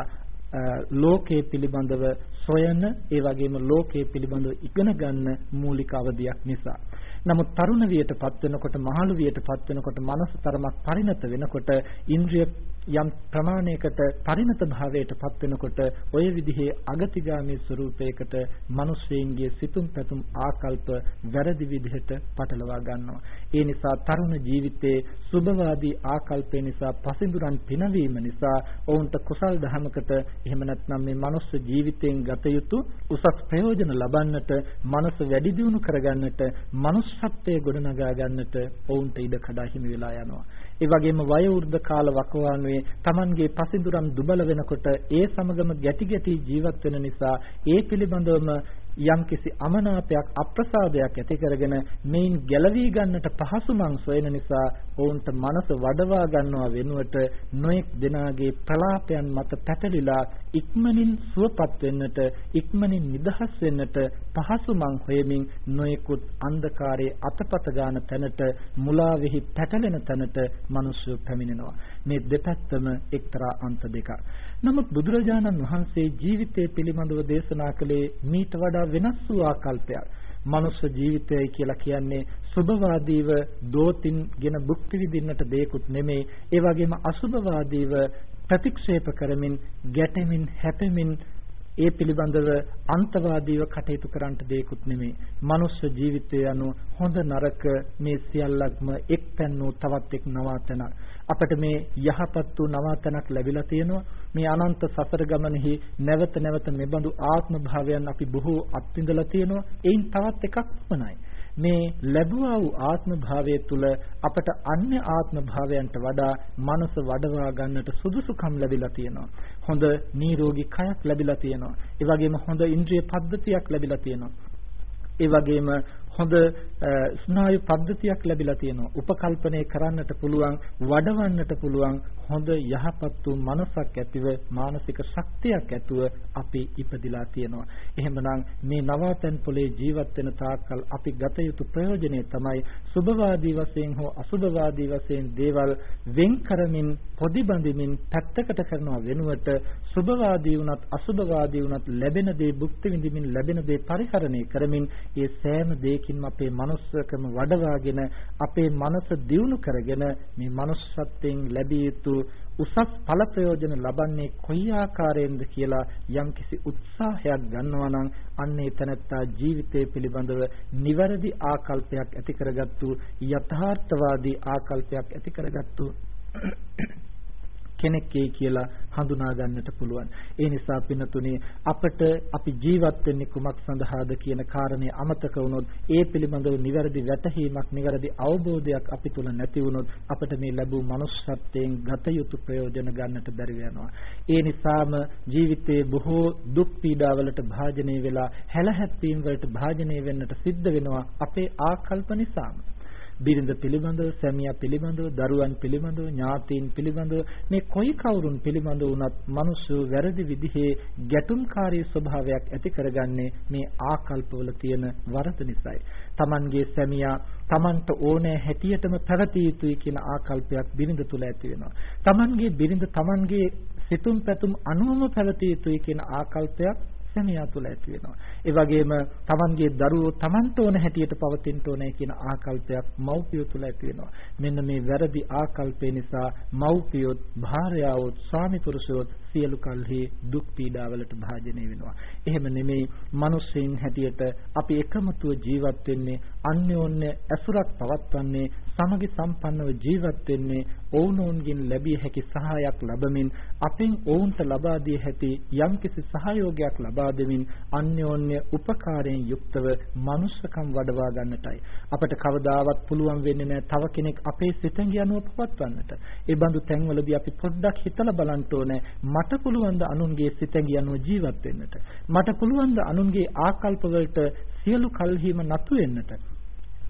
Speaker 1: ලෝකයේ පිළිබඳව සොයන ඒ වගේම ලෝකයේ පිළිබඳව ඉගෙන ගන්න මූලික අවධියක් නිසා. නමුත් තරුණ වියටපත් වෙනකොට මහලු වියටපත් වෙනකොට මනස තරමක් පරිණත වෙනකොට ඉන්ද්‍රිය යම් ප්‍රමාණයකට පරිණත භාවයටපත් වෙනකොට ඔය විදිහේ අගතිගාමී ස්වરૂපයකට මිනිස්සෙන්ගේ සිතුම් පැතුම් ආකල්ප වැරදි විදිහට පටලවා ගන්නවා. ඒ නිසා තරුණ ජීවිතයේ සුභවාදී ආකල්පය නිසා පසිඳුරන් පිනවීම නිසා ඔවුන්ට කුසල් දහමකට එහෙම නැත්නම් මේ මනුස්ස ජීවිතයෙන් ගත යුතු උසස් ප්‍රයෝජන ලබන්නට මනස වැඩි දියුණු කරගන්නට මනුස්සත්වයේ ගොඩනගා ගන්නට ඔවුන්ට ඉඩ කඩා හිමි වෙලා යනවා. ඒ වගේම වයෝවෘද්ධ කාල වකවානුවේ Tamanගේ පසිඳුරන් දුබල වෙනකොට ඒ සමගම ගැටි ගැටි ජීවත් වෙන නිසා ඒ පිළිබඳවම යම්කිසි අමනාපයක් අප්‍රසාදයක් ඇති කරගෙන මේන් ගැලවී ගන්නට පහසුමන් සොයන නිසා ඔවුන්ට මනස වඩවා ගන්නවා වෙනුවට නොඑක් දෙනාගේ ප්‍රලාපයන් මත පැටලිලා ඉක්මනින් සුවපත් වෙන්නට ඉක්මනින් නිදහස් වෙන්නට පහසුමන් හොයමින් නොයෙකුත් අන්ධකාරයේ අතපත ගන්න තැනට මුලාවෙහි පැටලෙන තැනට මිනිස්සු පැමිණෙනවා. මේ දෙපැත්තම එක්තරා අන්ත දෙකක්. නමුත් බුදුරජාණන් වහන්සේ ජීවිතය පිළිබඳව දේශනා කළේ මීට වඩා වෙනස් වූ ආකල්පයක්. මනුෂ්‍ය ජීවිතයයි කියලා කියන්නේ සුභවාදීව දෝතින්ගෙන භුක්ති විඳින්නට දෙයක්ුත් නෙමෙයි. ඒ වගේම අසුභවාදීව ප්‍රතික්ෂේප කරමින් ගැටෙමින් හැපෙමින් ඒ පිළිබඳව අන්තවාදීව කටයුතු කරන්නට දෙයක්ුත් නෙමෙයි. මනුෂ්‍ය ජීවිතය anu හොඳ නරක මේ සියල්ලක්ම එක්තැන් වූ තවත් එක් නවාතනක්. අපිට මේ යහපත් වූ නවාතනක් ලැබිලා තියෙනවා. මේ අනන්ත සසර ගමනෙහි නැවත නැවත මෙබඳු ආත්ම භාවයන් අපි බොහෝ අත්විඳලා තියෙනවා. එයින් තවත් එකක් පමණයි. මේ ලැබුවා වූ ආත්ම භාවය තුළ අපට අන්‍ය ආත්ම භාවයන්ට වඩා මනස වඩවා ගන්නට සුදුසුකම් ලැබිලා තියෙනවා. හොඳ නිරෝගී කයක් ලැබිලා තියෙනවා. ඒ වගේම හොඳ ඉන්ද්‍රිය පද්ධතියක් ලැබිලා තියෙනවා. ඒ වගේම හොඳ ස්නායු පද්ධතියක් ලැබිලා තියෙනවා. උපකල්පනය කරන්නට පුළුවන්, වඩවන්නට පුළුවන් හොඳ යහපත් වූ මනසක් ඇතිව මානසික ශක්තියක් ඇතුව අපි ඉපදිලා තියෙනවා. එහෙමනම් මේ නවාතැන් පොලේ ජීවත් වෙන තාක්කල් අපි ගත යුතු ප්‍රයෝජනය තමයි සුභවාදී වශයෙන් හෝ අසුභවාදී වශයෙන් දේවල් වෙන් කරමින් පොඩි බඳිමින් පැත්තකට කරනවා වෙනුවට සුභවාදී වුණත් අසුභවාදී වුණත් ලැබෙන දේ භුක්ති විඳින්මින් ලැබෙන දේ පරිහරණය කරමින් ඒ සෑම දෙයකින්ම අපේ මනුස්සකම වඩවාගෙන අපේ මනස දියුණු කරගෙන මේ manussත්වයෙන් ලැබිය යුතු උසස් ඵල ප්‍රයෝජන ලබන්නේ කොයි ආකාරයෙන්ද කියලා යම්කිසි උත්සාහයක් ගන්නවා නම් අන්නේ තනත්තා ජීවිතය පිළිබඳව නිවැරදි ආකල්පයක් ඇති කරගත්තු යථාර්ථවාදී ආකල්පයක් ඇති කරගත්තු කෙනෙක්ේ කියලා හඳුනා ගන්නට පුළුවන්. ඒ නිසා පින්නතුනේ අපට අපි ජීවත් වෙන්නේ කුමක් සඳහාද කියන කාරණේ අමතක වුණොත් ඒ පිළිබඳව නිවැරදි වැටහීමක් නිවැරදි අවබෝධයක් අපි තුල නැති වුණොත් අපට මේ ලැබූ manussත්වයෙන් ගත යුතු ප්‍රයෝජන ගන්නට බැරි වෙනවා. ඒ නිසාම ජීවිතයේ බොහෝ දුක් පීඩාවලට භාජනය වෙලා හැලහැප්පීම් වලට භාජනය වෙන්නට සිද්ධ වෙනවා අපේ ආකල්ප නිසාම. බිරිඳ පිළිබඳව, සැමියා පිළිබඳව, දරුවන් පිළිබඳව, ඥාතීන් පිළිබඳව මේ කොයි කවුරුන් පිළිබඳව වුණත් මිනිස්සු වැරදි විදිහේ ගැටුම්කාරී ස්වභාවයක් ඇති කරගන්නේ මේ ආකල්පවල තියෙන වරද නිසායි. Tamanගේ සැමියා Tamanට ඕනෑ හැටියටම පැවතිය යුතුයි කියන ආකල්පයක් බිරිඳ තුල ඇති වෙනවා. Tamanගේ බිරිඳ Tamanගේ සිතුම් පැතුම් අනුවම පැවතිය යුතුයි කියන ආකල්පයක් සැමියා තුළ ඇති වෙනවා. ඒ වගේම Tamanගේ දරුවෝ Tamanට ඕන හැටියට පවතින්න ඕනේ කියන ආකල්පයක් මව්පියෝ තුළ ඇති වෙනවා. මෙන්න මේ වැරදි ආකල්පය නිසා මව්පියොත්, භාර්යාවොත්, ස්වාමි පුරුෂයොත් සියලු කල්හි දුක් පීඩාවලට භාජනය වෙනවා. එහෙම නෙමෙයි මිනිස්සෙන් හැටියට අපි එකමතුව ජීවත් වෙන්නේ අන්‍යෝන්‍ය ඇසුරක් පවත්වන්නේ සමගි සම්පන්නව ජීවත් වෙන්නේ ඔවුනොවුන්ගෙන් ලැබිය හැකි සහායක් ලැබමින් අපෙන් ඔවුන්ට ලබා දිය හැකි යම්කිසි සහයෝගයක් ලබා දෙමින් අන්‍යෝන්‍ය උපකාරයෙන් යුක්තව මනුස්සකම් වඩවා ගන්නටයි. අපට කවදාවත් පුළුවන් වෙන්නේ නැහැ තව කෙනෙක් අපේ සිතෙන් යනුව පවත්වන්නට. ඒ බඳු තැන්වලදී අපි පොඩ්ඩක් හිතලා බලන්න ඕනේ මට පුළුවන් ද අනුන්ගේ සිතෙන් යනුව ජීවත් වෙන්නට. මට පුළුවන් ද අනුන්ගේ ආකල්ප වලට සියලු කල්හිම නතු වෙන්නට.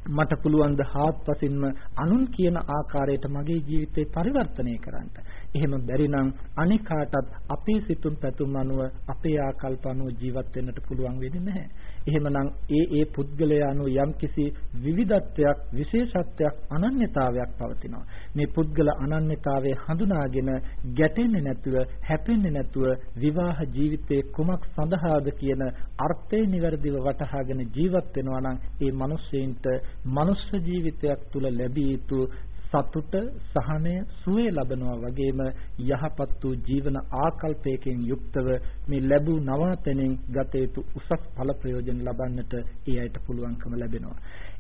Speaker 1: මට පුළුවන් ද හාත්පසින්ම අනුන් කියන ආකාරයට මගේ ජීවිතේ පරිවර්තනය කරන්න. එහෙම බැරි නම් අනිකාටත් අපේ සිතුම් පැතුම් අනුව අපේ ආකල්ප අනුව ජීවත් වෙන්නට පුළුවන් වෙන්නේ නැහැ. එහෙමනම් ඒ ඒ පුද්ගලයා අනුව යම්කිසි විවිධත්වයක්, විශේෂත්වයක්, අනන්‍යතාවයක් පවතිනවා. මේ පුද්ගල අනන්‍යතාවය හඳුනාගෙන ගැටෙන්නේ නැතුව, හැපෙන්නේ නැතුව විවාහ ජීවිතයේ කුමක් සඳහාද කියන අර්ථය નિවර්දිව වටහාගෙන ජීවත් වෙනවා නම් ඒ මිනිස්සෙන්ට මනුෂ්‍ය ජීවිතයක් තුළ ලැබිය යුතු සතුට සහනය සුවේ ලබනවා වගේම යහපත් වූ ජීවන ආකල්පයකින් යුක්තව මේ ලැබූ නවාතැනින් ගත යුතු උසස් ඵල ප්‍රයෝජන ලබන්නට ඒ අයට පුළුවන්කම ලැබෙනවා.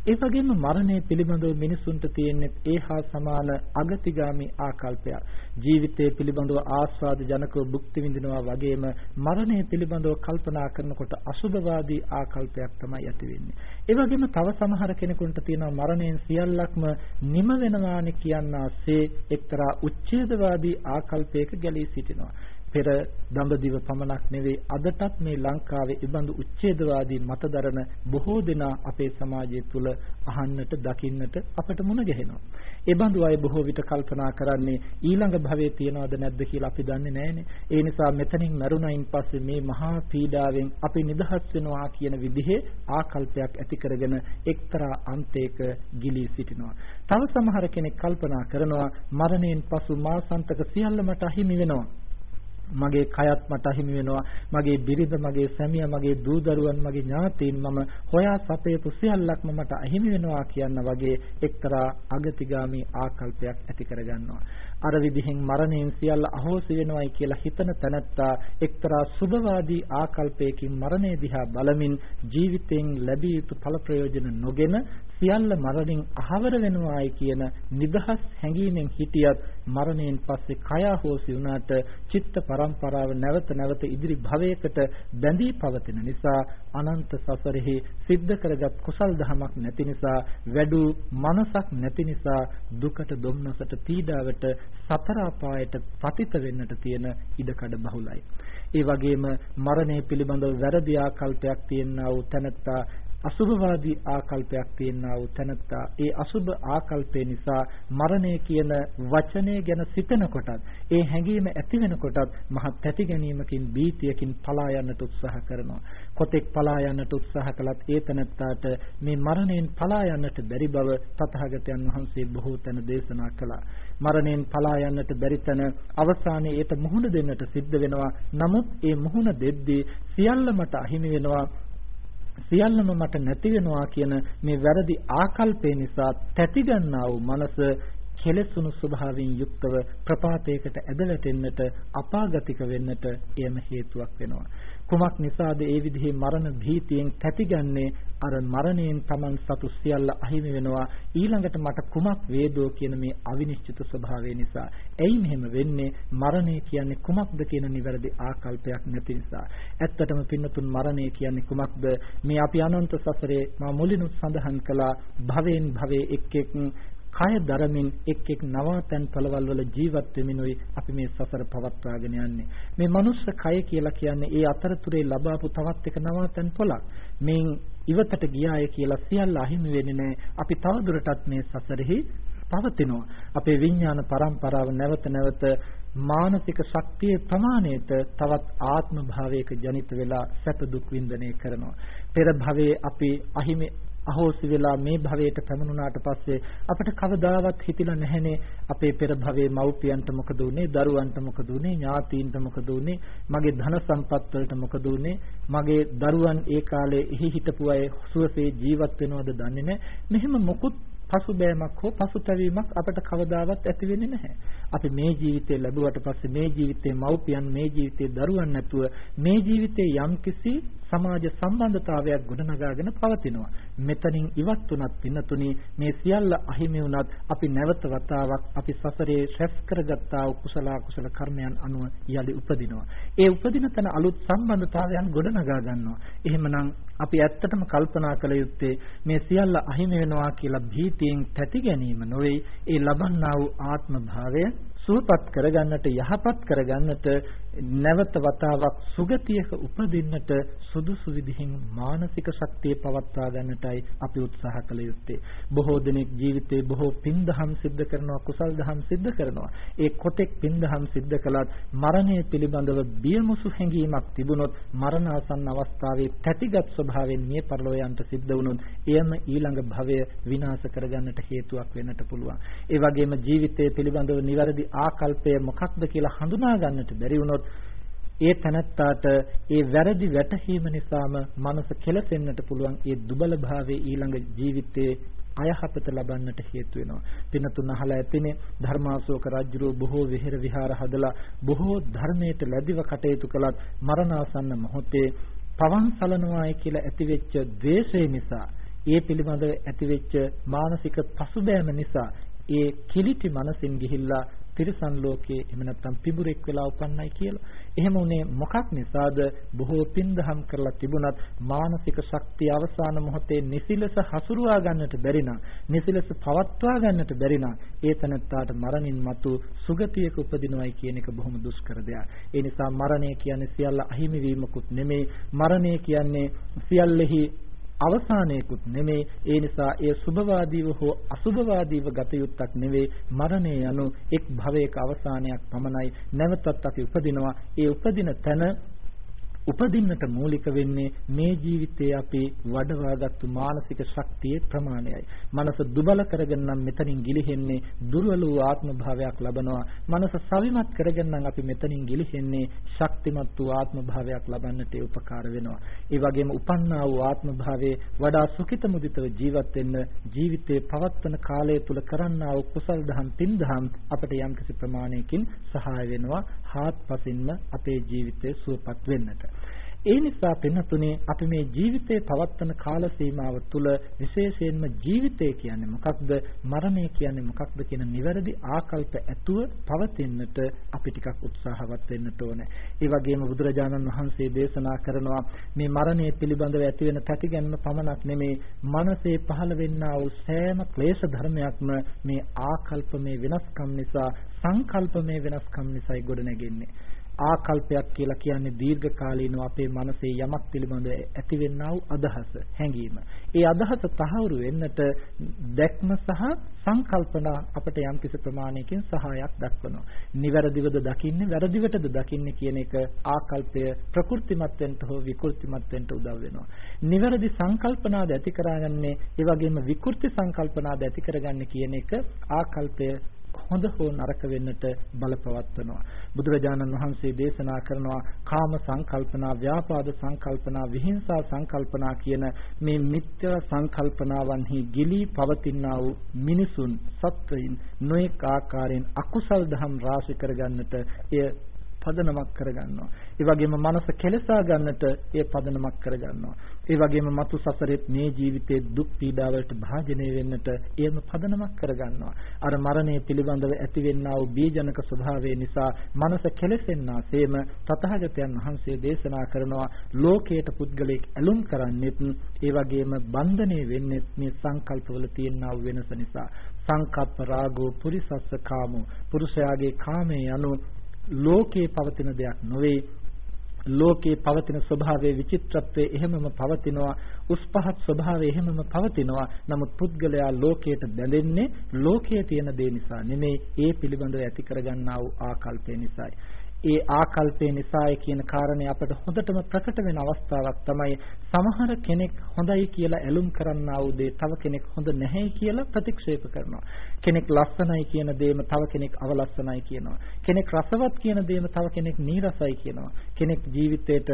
Speaker 1: ඒ වගේම මරණය පිළිබඳව මිනිසුන්ට තියෙන්නේ ඒ හා සමාන අගතිගාමි ආකල්පයක්. ජීවිතය පිළිබඳව ආස්වාද ජනකව භුක්ති විඳිනවා වගේම මරණය පිළිබඳව කල්පනා කරනකොට අසුභවාදී ආකල්පයක් තමයි ඇති වෙන්නේ. ඒ වගේම තව සමහර කෙනෙකුට තියෙනවා මරණයෙන් සියල්ලක්ම නිම වෙනවානේ කියනාසේ එක්තරා උච්ඡේදවාදී ආකල්පයක ගැලී සිටිනවා. පෙර දඹදිව පමණක් නෙවෙයි අදටත් මේ ලංකාවේ ඉබඳු උච්ඡේදවාදී මතදරන බොහෝ දෙනා අපේ සමාජය තුළ අහන්නට දකින්නට අපට මුණ ගැහෙනවා. ඒ බඳු අය බොහෝ විට කල්පනා කරන්නේ ඊළඟ භවයේ තියනවද නැද්ද කියලා අපි දන්නේ නැහැනේ. ඒ නිසා මෙතනින් මරුණයින් පස්සේ මේ මහා පීඩාවෙන් අපි නිදහස් වෙනවා කියන විදිහේ ආකල්පයක් ඇති කරගෙන එක්තරා අන්තයක ගිලී සිටිනවා. තව සමහර කෙනෙක් කල්පනා කරනවා මරණයෙන් පසු මාසන්තක සියල්ල මට අහිමි වෙනවා. මගේ කයත් මට අහිමි වෙනවා. මගේ බිරිඳ මගේ සැමියා මගේ දූ දරුවන් මගේ ඥාතීන් මම හොයා සපයපු සියල්ලක්ම මට අහිමි වෙනවා කියන වගේ එක්තරා අගතිගාමී ආකල්පයක් ඇති කරගන්නවා. අර විදිහෙන් මරණයෙන් සියල්ල අහෝසි වෙනවයි කියලා හිතන තැනැත්තා එක්තරා සුභවාදී ආකල්පයකින් මරණය දිහා බලමින් ජීවිතෙන් ලැබිය යුතු ඵල ප්‍රයෝජන නොගෙන සියල්ල මරණින් අහවර වෙනවායි කියන නිදහස් හැඟීමෙන් හිටියත් මරණයෙන් පස්සේ කය අහෝසි වුණාට චිත්ත පරම්පරාව නැවත නැවත ඉදිරි භවයකට බැඳී පවතින නිසා අනන්ත සසරෙහි සිද්ධ කරගත් කුසල් දහමක් නැති නිසා වැඩු මනසක් නැති නිසා දුකට දුම්නසට පීඩාවට සතර අපායට පතිත වෙන්නට තියෙන ඉඩකඩ බහුලයි. ඒ වගේම මරණය පිළිබඳව වැරදි ආකල්පයක් තියෙනා වූ තැනැත්තා අසුභවාදී ආකල්පයක් තියෙනා වූ තැනත්තා. ඒ අසුභ ආකල්පය නිසා මරණය කියන වචනය ගැන සිතනකොටත් ඒ හැඟීම ඇති වෙනකොටත් මහත් තැති ගැනීමකින් බීතියකින් පලා යන්නට උත්සාහ කරනවා. කොතෙක් පලා යන්නට උත්සාහ කළත් ඒ තැනත්තාට මේ මරණයෙන් පලා යන්නට බැරි බව තථාගතයන් වහන්සේ බොහෝ තැන දේශනා කළා. මරණයෙන් පලා යන්නට බැරි තැන අවසානයේ ඒට මුහුණ දෙන්නට සිද්ධ වෙනවා. නමුත් ඒ මුහුණ දෙද්දී සියල්ල මට අහිමි වෙනවා සියල්ලම මට නැති වෙනවා කියන මේ වැරදි ආකල්පය නිසා තැති ගන්නා වූ මනස කෙලෙසුණු ස්වභාවයෙන් යුක්තව ප්‍රපාතයකට ඇද වැටෙන්නට අපාගතික වෙන්නට එයම හේතුවක් වෙනවා. කුමක් නිසාද ඒ විදිහේ මරණ භීතියෙන් තැතිගන්නේ අර මරණයෙන් Taman සතු සියල්ල අහිමි වෙනවා ඊළඟට මට කුමක් වේදෝ කියන මේ අවිනිශ්චිත ස්වභාවය නිසා. එයි මෙහෙම වෙන්නේ මරණය කියන්නේ කුමක්ද කියන නිවැරදි ආකල්පයක් නැති නිසා. ඇත්තටම පින්නතුන් මරණය කියන්නේ කුමක්ද? මේ අපි අනන්ත සසරේ මා මුලිනුත් සඳහන් කළා භවෙන් භවේ එක් එක් කය දරමින් එක් එක් නවාතැන් පළවල් වල ජීවත් වෙමිනුයි අපි මේ සසර පවත්වාගෙන යන්නේ. මේ මනුස්ස කය කියලා කියන්නේ ඒ අතරතුරේ ලබාපු තවත් එක නවාතැන් පොලක්. මේන් ඉවතට ගියාය කියලා සියල්ල අහිමි වෙන්නේ නැහැ. අපි තවදුරටත් මේ සසරෙහි පවතිනවා. අපේ විඥාන පරම්පරාව නැවත නැවත මානසික ශක්තියේ ප්‍රමාණයට තවත් ආත්ම භාවයක ජනිත වෙලා සැප දුක් විඳිනේ කරනවා. පෙර භවයේ අපි අහිමි අහෝසි වෙලා මේ භවයට පැමුණුනාට පස්සේ අපිට කවදාවත් හිතිලා නැහැනේ අපේ පෙර භවයේ මව්පියන්ට මොකද උනේ දරුවන්ට මොකද උනේ ඥාතීන්ට මොකද උනේ මගේ ධන සම්පත් වලට මොකද උනේ මගේ දරුවන් ඒ කාලේ එහි හිටපු අය සුවසේ ජීවත් වෙනවද දන්නේ නැහැ. මෙහෙම මොකුත් පසුබෑමක් හෝ පසුතැවීමක් අපට කවදාවත් ඇති වෙන්නේ නැහැ. අපි මේ ජීවිතේ ලැබුවට පස්සේ මේ ජීවිතේ මව්පියන් මේ ජීවිතේ දරුවන් නැතුව මේ ජීවිතේ යම්කිසි සමාජ සම්බන්ධතාවයක් ගොඩනගාගෙන පවතිනවා. මෙතනින් ඉවත් වුණත් පින්නතුනි මේ සියල්ල අහිමි වුණත් අපි නැවත වතාවක් අපි සසරේ රැස් කරගත්තා වූ කුසල කුසල කර්මයන් අනුව යලි උපදිනවා. ඒ උපදින තැන අලුත් සම්බන්ධතාවයන් ගොඩනගා ගන්නවා. එහෙමනම් අපි ඇත්තටම කල්පනා කළ යුත්තේ මේ සියල්ල අහිමි වෙනවා කියලා භීතියෙන් තැති ගැනීම නොවේ. ඒ ලබන්නා වූ ආත්ම භාවය සුවපත් කරගන්නට යහපත් කරගන්නට නැවත වතාවක් සුගතියක උපදින්නට සුදුසු විදිහින් මානසික ශක්තිය පවත්වා ගන්නටයි අපි උත්සාහ කළ යුත්තේ. බොහෝ දෙනෙක් ජීවිතේ බොහෝ පින්දහම් සිද්ධ කරනවා කුසල් දහම් සිද්ධ කරනවා. ඒ කොටෙක් පින්දහම් සිද්ධ කළත් මරණය පිළිබඳව බියමුසු හැඟීමක් තිබුණොත් මරණාසන්න අවස්ථාවේ තැටිගත් ස්වභාවයෙන් මිය පරලෝයන්ට සිද්ධ වුණොත් එයම ඊළඟ භවය විනාශ කරගන්නට හේතුවක් වෙන්නට පුළුවන්. ඒ වගේම ජීවිතය පිළිබඳව නිවැරදි ආකල්පය මොකක්ද කියලා හඳුනා ගන්නට බැරි වුණොත් ඒ තනත්තාට ඒ වැරදි වැටහීම නිසාම මනස කෙලසෙන්නට පුළුවන් ඒ දුබලභාවයේ ඊළඟ ජීවිතයේ අයහපත ලබන්නට හේතු වෙනවා. පිනතුන් අහලා ඇතිනේ ධර්මාශෝක රජුරෝ බොහෝ විහෙර විහාර හදලා බොහෝ ධර්මයට ලැබිව කටයුතු කළත් මරණාසන්න මොහොතේ පවන් සලනවායි කියලා ඇතිවෙච්ච ද්වේෂය නිසා ඒ පිළිබඳව ඇතිවෙච්ච මානසික පසුබෑම නිසා ඒ කිලිටි මනසින් ගිහිල්ලා තිරිසන් ලෝකයේ එහෙම නැත්නම් පිඹුරෙක් වෙලා උපන්නයි කියලා. එහෙම උනේ මොකක් නිසාද? බොහෝ පින්දහම් කරලා තිබුණත් මානසික ශක්තිය අවසාන මොහොතේ නිසිලස හසුරුවා ගන්නට බැරි නම්, නිසිලස පවත්වා ගන්නට බැරි නම්, ඒ තනත්තාට මරණින් මතු සුගතියක උපදිනවයි කියන එක බොහොම දුෂ්කර දෙයක්. ඒ නිසා මරණය කියන්නේ සියල්ල අහිමි වීමකුත් නෙමෙයි. මරණය කියන්නේ සියල්ලෙහි අවසානයකුත් නෙමේ. ඒ නිසා එය සුභවාදීව හෝ අසුභවාදීව ගත යුත්තක් නෙවේ. මරණය යනු එක් භවයක අවසානයක් පමණයි. නැවතත් අපි උපදිනවා. ඒ උපදින තැන උපදින්නට මූලික වෙන්නේ මේ ජීවිතයේ අපි වඩවාගත්තු මානසික ශක්තියේ ප්‍රමාණයයි. මනස දුබල කරගෙන නම් මෙතනින් ගිලිහෙන්නේ දුර්වල වූ ආත්ම භාවයක් ලබනවා. මනස සවිමත් කරගෙන නම් අපි මෙතනින් ගිලිහෙන්නේ ශක්තිමත් වූ ආත්ම භාවයක් ලබන්නට උපකාර වෙනවා. ඒ වගේම උපන්නා වූ ආත්ම භාවයේ වඩා සුඛිත මුදිතව ජීවත් වෙන්න ජීවිතේ පවත්වන කාලය තුල කරන්නා වූ කුසල් දහම් පින් දහම් අපට යම්කිසි ප්‍රමාණයකින් සහාය වෙනවා. හාත්පසින්ම අපේ ජීවිතය සුවපත් වෙන්නට. ඒ නිසා පින්නතුනේ අපි මේ ජීවිතේ පවත්වන කාල සීමාව තුළ විශේෂයෙන්ම ජීවිතය කියන්නේ මොකක්ද මරණය කියන්නේ මොකක්ද කියන නිවැරදි ආකල්ප ඇතුව පවතින්නට අපි ටිකක් උත්සාහවත් වෙන්නට ඕනේ. ඒ වගේම බුදුරජාණන් වහන්සේ දේශනා කරනවා මේ මරණය පිළිබඳව ඇති වෙන පැතිගැන්ම පමණක් නෙමේ මනසේ පහළ වෙන්නා වූ සෑම ක්ලේශ ධර්මයක්ම මේ ආකල්පමේ වෙනස්කම් නිසා සංකල්පමේ වෙනස්කම් නිසායි ගොඩනැගෙන්නේ. ආකල්පයක් කියලා කියන්නේ දීර්ඝ කාලීනව අපේ මනසේ යමක් පිළිබඳ ඇතිවෙනා වූ අදහස හැඟීම. ඒ අදහස තහවුරු වෙන්නට දැක්ම සහ සංකල්පනා අපට යම්කිසි ප්‍රමාණයකින් සහායක් දක්වනවා. නිවැරදිවද දකින්නේ වැරදිවටද දකින්නේ කියන එක ආකල්පය ප්‍රකෘතිමත් වෙන්න හෝ විකෘතිමත් වෙන්න උදව් වෙනවා. නිවැරදි සංකල්පනාද ඇති කරගන්නේ ඒ වගේම විකෘති සංකල්පනාද ඇති කරගන්නේ කියන එක ආකල්පය හොඳ හෝ නරක වෙන්නට බලපවත්වනවා. බුදුරජාණන් වහන්සේ දේශනා කරනවා කාම සංකල්පනා, ව්‍යාපාද සංකල්පනා, විහිංසා සංකල්පනා කියන මේ මිත්‍යා සංකල්පනාවන්හි ගිලී පවතිනා වූ මිනිසුන් සත්වයින් නොඑක ආකාරයෙන් අකුසල් දහම් රාශි කරගන්නට එය පදනමක් කරගන්නවා. ඒ වගේම මනස කෙලසා ගන්නට ඒ පදනමක් කරගන්නවා. ඒ වගේම මතු සසරෙත් මේ ජීවිතයේ දුක් පීඩාවලට භාජනය වෙන්නට එයම පදනමක් කරගන්නවා. අර මරණය පිළිබඳව ඇතිවෙනා වූ බීජනක ස්වභාවය නිසා මනස කෙලෙසෙන්නාseම තථාගතයන් වහන්සේ දේශනා කරනවා ලෝකයට පුද්ගලයෙක් ඇලුම් කරන්නේත් ඒ වගේම බන්ධනය වෙන්නේ මේ සංකල්පවල තියෙනා වෙනස නිසා. සංකප්ප රාගෝ පුරිසස්ස කාමෝ පුරුෂයාගේ කාමයේ යනු ලෝකේ පවතින දෙයක් නොවේ ලෝකේ පවතින ස්වභාවයේ විචිත්‍රත්වයේ එහෙමම පවතිනවා. උස් පහත් ස්වභාවය එහෙමම පවතිනවා. නමුත් පුද්ගලයා ලෝකයට බැඳෙන්නේ ලෝකයේ තියෙන දේ නිසා නෙමෙයි ඒ පිළිබඳව ඇති කරගන්නා වූ ආකල්පය නිසායි. ඒ ආකල්පය නිසායි කියන කාරණේ අපට හොඳටම ප්‍රකට වෙන අවස්ථාවක් තමයි සමහර කෙනෙක් හොඳයි කියලා ඇලුම් කරන්නා වූ දේ තව කෙනෙක් හොඳ නැහැයි කියලා ප්‍රතික්ෂේප කරනවා. කෙනෙක් ලස්සනයි කියන දේම තව කෙනෙක් අවලස්සනයි කියනවා. කෙනෙක් රසවත් කියන දේම තව කෙනෙක් නීරසයි කියනවා. කෙනෙක් ජීවිතේට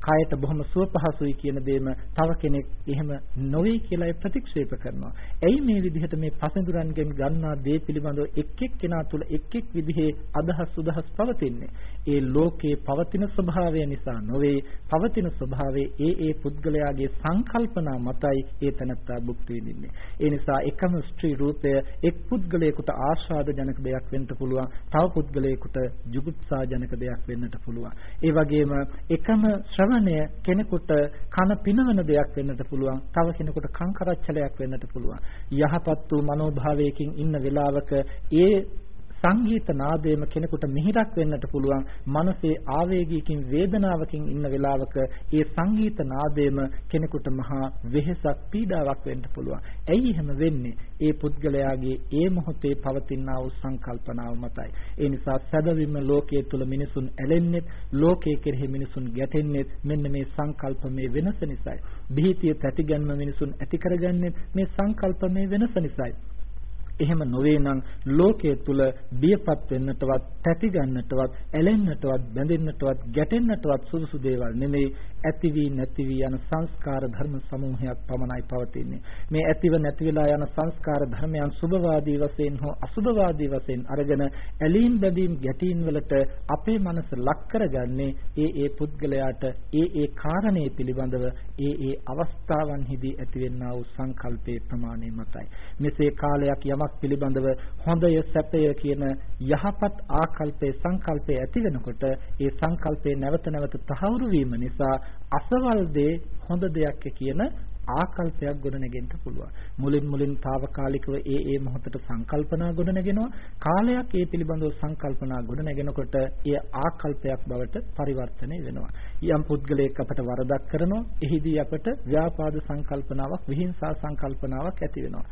Speaker 1: කයට බොහොම සුවපහසුයි කියන දේම තව කෙනෙක් එහෙම නොවේ කියලා ප්‍රතික්ෂේප කරනවා. ඇයි මේ විදිහට මේ පසඳුරන්ගෙන් ගන්නා දේ පිළිබඳව එක් එක් කෙනා තුළ එක් එක් විදිහේ අදහස් සුදහස් පවතින්නේ? ඒ ලෝකේ පවතින ස්වභාවය නිසා නොවේ පවතින ස්වභාවයේ ඒ ඒ පුද්ගලයාගේ සංකල්පනා මතයි ඒ තනත්තා භුක්ති විඳින්නේ. ඒ නිසා එකම ස්ත්‍රී රූපය එක් පුද්ගලයෙකුට ආශාද ජනක දෙයක් වෙන්න පුළුවන්. තව පුද්ගලයෙකුට ජුගුප්සා ජනක දෙයක් වෙන්නට පුළුවන්. ඒ වගේම එකම ශ්‍රවණය කෙනෙකුට කන පිනවන දෙයක් වෙන්නට පුළුවන්. තව කෙනෙකුට කංකරච්චලයක් වෙන්නට පුළුවන්. යහපත් වූ මනෝභාවයකින් ඉන්න වෙලාවක ඒ සංගීත නාදයේම කෙනෙකුට මිහිරක් වෙන්නට පුළුවන්. මනසේ ආවේගයකින් වේදනාවකින් ඉන්න වෙලාවක ඒ සංගීත නාදයේම කෙනෙකුට මහා වෙහෙසක් පීඩාවක් වෙන්න පුළුවන්. ඇයි එහෙම වෙන්නේ? ඒ පුද්ගලයාගේ ඒ මොහොතේ පවතිනා වූ සංකල්පනාව මතයි. ඒ නිසා සැබවින්ම ලෝකයේ තුල මිනිසුන් ඇලෙන්නේ ලෝකයේ කෙරෙහි මිනිසුන් ගැටෙන්නේ මෙන්න මේ සංකල්පමේ වෙනස නිසායි. බිහිතිය පැතිගැන්ම මිනිසුන් ඇති කරගන්නේ මේ සංකල්පමේ වෙනස නිසායි. එහෙම නොවේ නම් ලෝකයේ තුල බියපත් වෙන්නටවත්, තැති ගන්නටවත්, ඇලෙන්නටවත්, බැඳෙන්නටවත්, ගැටෙන්නටවත් සුදුසු දේවල් නෙමෙයි ඇති වී නැති වී යන සංස්කාර ධර්ම සමූහයක් පමණයි පවතින්නේ. මේ ඇතිව නැති වෙලා යන සංස්කාර ධර්මයන් සුභවාදී වශයෙන් හෝ අසුභවාදී වශයෙන් අරගෙන ඇලීම් බැඳීම් ගැටීම් වලට අපේ මනස ලක් කරගන්නේ ඒ ඒ පුද්ගලයාට ඒ ඒ කාරණේ පිළිබඳව ඒ ඒ අවස්ථාවන්හිදී ඇතිවෙනා වූ සංකල්පේ ප්‍රමාණය මතයි. මෙසේ කාලයක් යමක් පිළිබඳව හොඳය සැපය කියන යහපත් ආකල්පේ සංකල්පේ ඇති වෙනකොට ඒ සංකල්පේ නැවත නැවත තහවුරු වීම නිසා අසවල් දේ හොඳ දෙයක් කියන ආකල්පයක් ගොඩනගෙන්න පුළුවන්. මුලින් මුලින් తాවකාලිකව ඒ ඒ මොහොතට සංකල්පනා ගොඩනගෙනවා. කාලයක් ඒ පිළිබඳව සංකල්පනා ගොඩනගෙනකොට ඒ ආකල්පයක් බවට පරිවර්තනය වෙනවා. යම් පුද්ගලයෙක් අපට වරදක් කරනවා, එහිදී අපට ව්‍යාපාද සංකල්පනාවක්, විහිංසා සංකල්පනාවක් ඇති වෙනවා.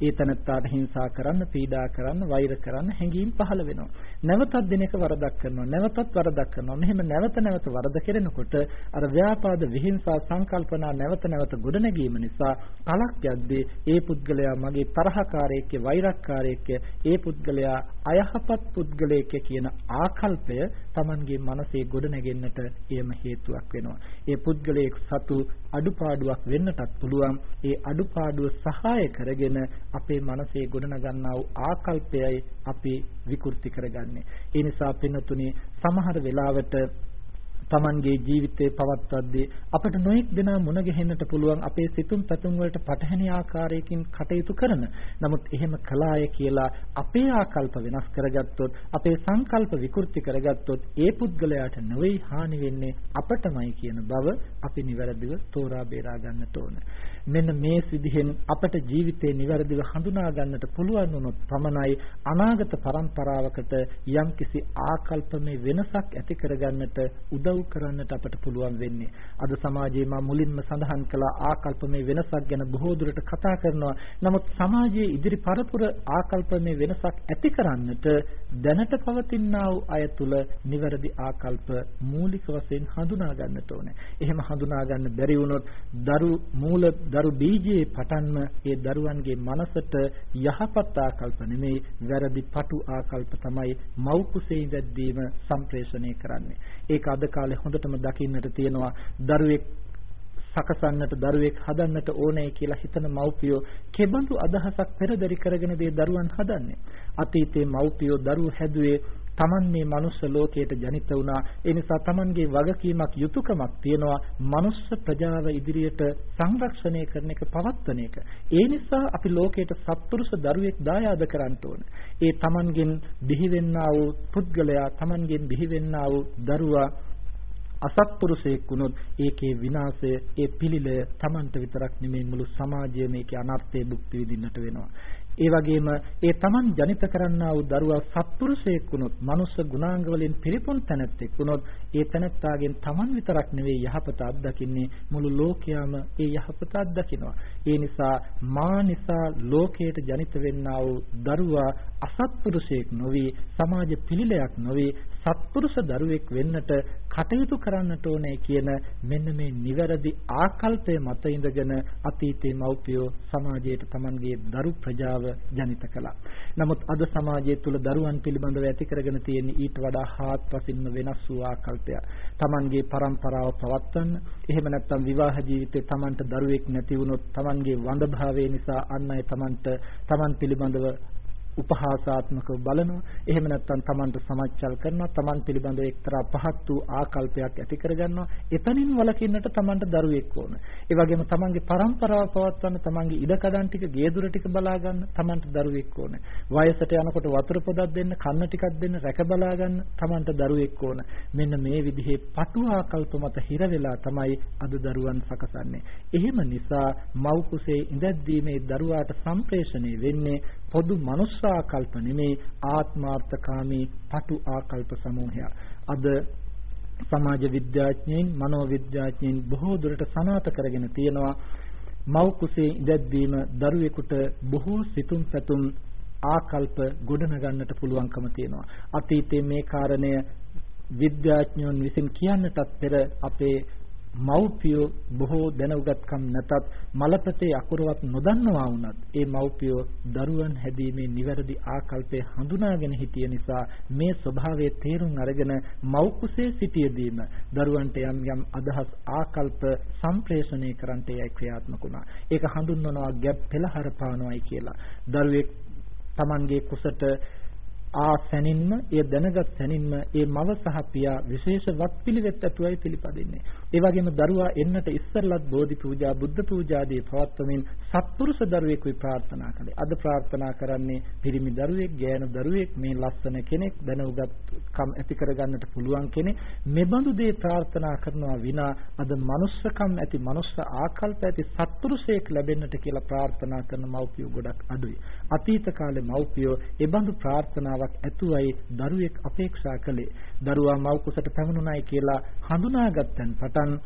Speaker 1: ඒ තනත්තාට හිංසා කරන්න, පීඩා කරන්න, වෛර කරන්න හැඟීම් පහළ වෙනවා. නැවතත් දිනක වරදක් කරනවා, නැවතත් වරදක් කරනවා. මෙහෙම නැවත නැවත වරද කෙරෙනකොට අර ව්‍යාපාද විහිංසා සංකල්පනා නැවත නැවත ගොඩනැගීම නිසා කලක් යද්දී ඒ පුද්ගලයා මගේ තරහකාරයෙක්, වෛරක්කාරයෙක්, ඒ පුද්ගලයා අයහපත් පුද්ගලයෙක් කියන ආකල්පය Tamanගේ මනසේ ගොඩනැගෙන්නට එයම හේතුවක් වෙනවා. ඒ පුද්ගලයෙක් සතු අඩුපාඩුවක් වෙන්නටත් පුළුවන්. ඒ අඩුපාඩුව සහාය කරගෙන අපේ මනසේ ගොඩනගන්නා වූ ආකල්පයයි අපි විකෘති කරගන්නේ. ඒ නිසා පින්නතුනි සමහර වෙලාවට Tamanගේ ජීවිතේ පවත්වද්දී අපට නොඑක් දෙනා මුණ ගැහෙන්නට පුළුවන් අපේ සිතුම් පැතුම් වලට පටහැනි ආකාරයකින් කටයුතු කරන. නමුත් එහෙම කලාය කියලා අපේ ආකල්ප වෙනස් කරගත්තොත්, අපේ සංකල්ප විකෘති කරගත්තොත් ඒ පුද්ගලයාට නොවේ හානි වෙන්නේ අපටමයි කියන බව අපි නිවැරදිව තෝරා බේරා ගන්නට ඕන. මෙන්න මේ විදිහෙන් අපට ජීවිතේ නිවැරදිව හඳුනා ගන්නට පුළුවන් වුණොත් පමණයි අනාගත પરම්පරාවකට යම්කිසි ආකල්පමේ වෙනසක් ඇති කරගන්නට උදව් උදව් කරන්නට අපට පුළුවන් වෙන්නේ. අද සමාජයේ මා මුලින්ම සඳහන් කළ ආකල්පමේ වෙනසක් ගැන බොහෝ දුරට කතා කරනවා. නමුත් සමාජයේ ඉදිරි පරපුර ආකල්පමේ වෙනසක් ඇති කරන්නට දැනට පවතිනා වූ අය තුල නිවැරදි ආකල්ප මූලික වශයෙන් හඳුනා ගන්නට ඕනේ. එහෙම හඳුනා ගන්න බැරි වුණොත් දරු මූල දරු බීජයේ පටන්ම ඒ දරුවන්ගේ මනසට යහපත් ආකල්ප නෙමෙයි වැරදි පටු ආකල්ප තමයි මව් කුසේ ඉඳද්දීම සම්ප්‍රේෂණය කරන්නේ. ඒක අද කාලේ හොඳටම දකින්නට තියෙනවා. දරුවෙක් සකසන්නට දරුවෙක් හදන්නට ඕනේ කියලා හිතන මව්පියෝ කෙබඳු අදහසක් පෙරදරි කරගෙන දේ දරුවන් හදන්නේ. අතීතයේ මව්පියෝ දරුවෝ හැදුවේ Taman මේ මනුස්ස ලෝකයට ජනිත වුණා. ඒ නිසා Tamanගේ වගකීමක් යුතුයකමක් තියෙනවා. මනුස්ස ප්‍රජාව ඉදිරියට සංරක්ෂණය කරන එක පවත්වන එක. ඒ නිසා අපි ලෝකයට සත්පුරුෂ දරුවෙක් දායාද කරන්න ඕන. ඒ Tamanගෙන් බිහිවෙන්නා වූ පුද්ගලයා Tamanගෙන් බිහිවෙන්නා වූ දරුවා අසත්පුරුෂයෙක් වුණොත් ඒකේ විනාශය ඒ පිළිලය Tamanට විතරක් නෙමෙයි මුළු සමාජයම ඒකේ අනර්ථය භුක්ති විඳින්නට වෙනවා. ඒ වගේම ඒ Taman ජනිත කරන්නා වූ දරුවා සත්පුරුෂයෙක් වුණොත්, මනුස්ස ගුණාංග වලින් පිරිපුන් තැනැත්තෙක් වුණොත්, ඒ තැනැත්තාගෙන් Taman විතරක් නෙවෙයි යහපත අත්දකින්නේ මුළු ලෝකයාම ඒ යහපත අත්දකිනවා. ඒ නිසා මා නිසා ලෝකයට ජනිත වෙන්නා වූ දරුවා අසත්පුරුෂයෙක් නොවි, සමාජ පිළිලයක් නොවි, සත්පුරුෂ දරුවෙක් වෙන්නට කටයුතු කරන්නට ඕනේ කියන මෙන්න මේ නිවැරදි ආකල්පය මත ඉඳගෙන අතීතයේ මව්පියෝ සමාජයට Tamanගේ දරු ප්‍රජාව ජනිත කළා. නමුත් අද සමාජය තුල දරුවන් පිළිබඳව ඇති කරගෙන තියෙන ඊට වඩා හාත්පසින්ම වෙනස් වූ ආකල්පයක්. Tamanගේ પરම්පරාව පවත්වන්න, එහෙම නැත්නම් විවාහ ජීවිතේ Tamanට දරුවෙක් නැති වුණොත් Tamanගේ වඳභාවය නිසා අන් අය Tamanට Taman පිළිබඳව උපහාසාත්මකව බලනවා. එහෙම නැත්නම් Tamanට සමච්චල් කරනවා. Taman පිළිබඳව එක්තරා පහත් වූ ආකල්පයක් ඇති කරගන්නවා. එතනින් වළකින්නට Tamanට දරුවෙක් ඕන. ඒ වගේම Tamanගේ પરම්පරාව පවත්වන්න Tamanගේ ඉඩකඩම් ටික, ගේදුර ටික බලා ගන්න Tamanට දරුවෙක් ඕන. වයසට යනකොට වතුර පොදක් දෙන්න, කන්න ටිකක් දෙන්න, රැක බලා ගන්න Tamanට දරුවෙක් ඕන. මෙන්න මේ විදිහේ පටු ආකල්ප මත හිර වෙලා තමයි අද දරුවන් සකසන්නේ. එහෙම නිසා මව් කුසේ ඉඳද්දී මේ දරුවාට සම්ප්‍රේෂණය වෙන්නේ පොදු මනුස්ස ආකල්ප නෙමේ ආත්මාර්ථකාමී පටු ආකල්ප සමූහයක්. අද සමාජ විද්‍යාඥයින් මනෝ විද්‍යාඥයින් බොහෝ දුරට සනාථ කරගෙන තියෙනවා මව් කුසේ ඉඳද්දීම දරුවෙකුට බොහෝ සිතුම් පැතුම් ආකල්ප ගොඩනගන්නට පුළුවන්කම තියෙනවා. අතීතයේ මේ කාරණය විද්‍යාඥයන් විසින් කියන්නටත් පෙර අපේ මව්පියෝ බොහෝ දැනුගත්කම් නැතත් මලපතේ අකුරවත් නොදන්නවා වුණත් ඒ මව්පියෝ දරුවන් හැදීමේ නිවැරදි ආකල්පය හඳුනාගෙන හිටිය නිසා මේ ස්වභාවයේ තේරුම් අරගෙන මව් කුසේ සිටියදීම දරුවන්ට යම් යම් අදහස් ආකල්ප සම්ප්‍රේෂණය කරන්නට යයි ක්‍රියාත්මක වුණා. ඒක හඳුන්වනවා ගැප් පෙළහර පානවායි කියලා. දරුවෙක් Tamanගේ කුසට ආ සැනින්ම ඒ දැනගත් සැනින්ම ඒ මව සහ පියා විශේෂ වත් පිළිවෙත් ඇතුවයි පිළිපදින්නේ. ඒ වගේම දරුවා එන්නට ඉස්සරලත් බෝධි පූජා බුද්ධ පූජාදී පවත්වමින් සත්පුරුෂ දරුවෙකුයි ප්‍රාර්ථනා කළේ. අද ප්‍රාර්ථනා කරන්නේ පිරිමි දරුවෙක්, ගෑනු දරුවෙක් මේ ලස්සන කෙනෙක් දැනුගත්කම් ඇති කරගන්නට පුළුවන් කෙනෙක්. මෙබඳු දේ ප්‍රාර්ථනා කරනවා විනා අද මනුස්සකම් ඇති මනුස්ස ආකල්ප ඇති සත්පුරුෂයෙක් ලැබෙන්නට කියලා ප්‍රාර්ථනා කරන මව්පියෝ ගොඩක් අඩුයි. අතීත කාලේ මව්පියෝ එබඳු ප්‍රාර්ථනාවක් ඇතුවයි දරුවෙක් අපේක්ෂා කළේ. දරුවා මව් කුසට පැමුණුනායි කියලා හඳුනාගත්තන් පටන් son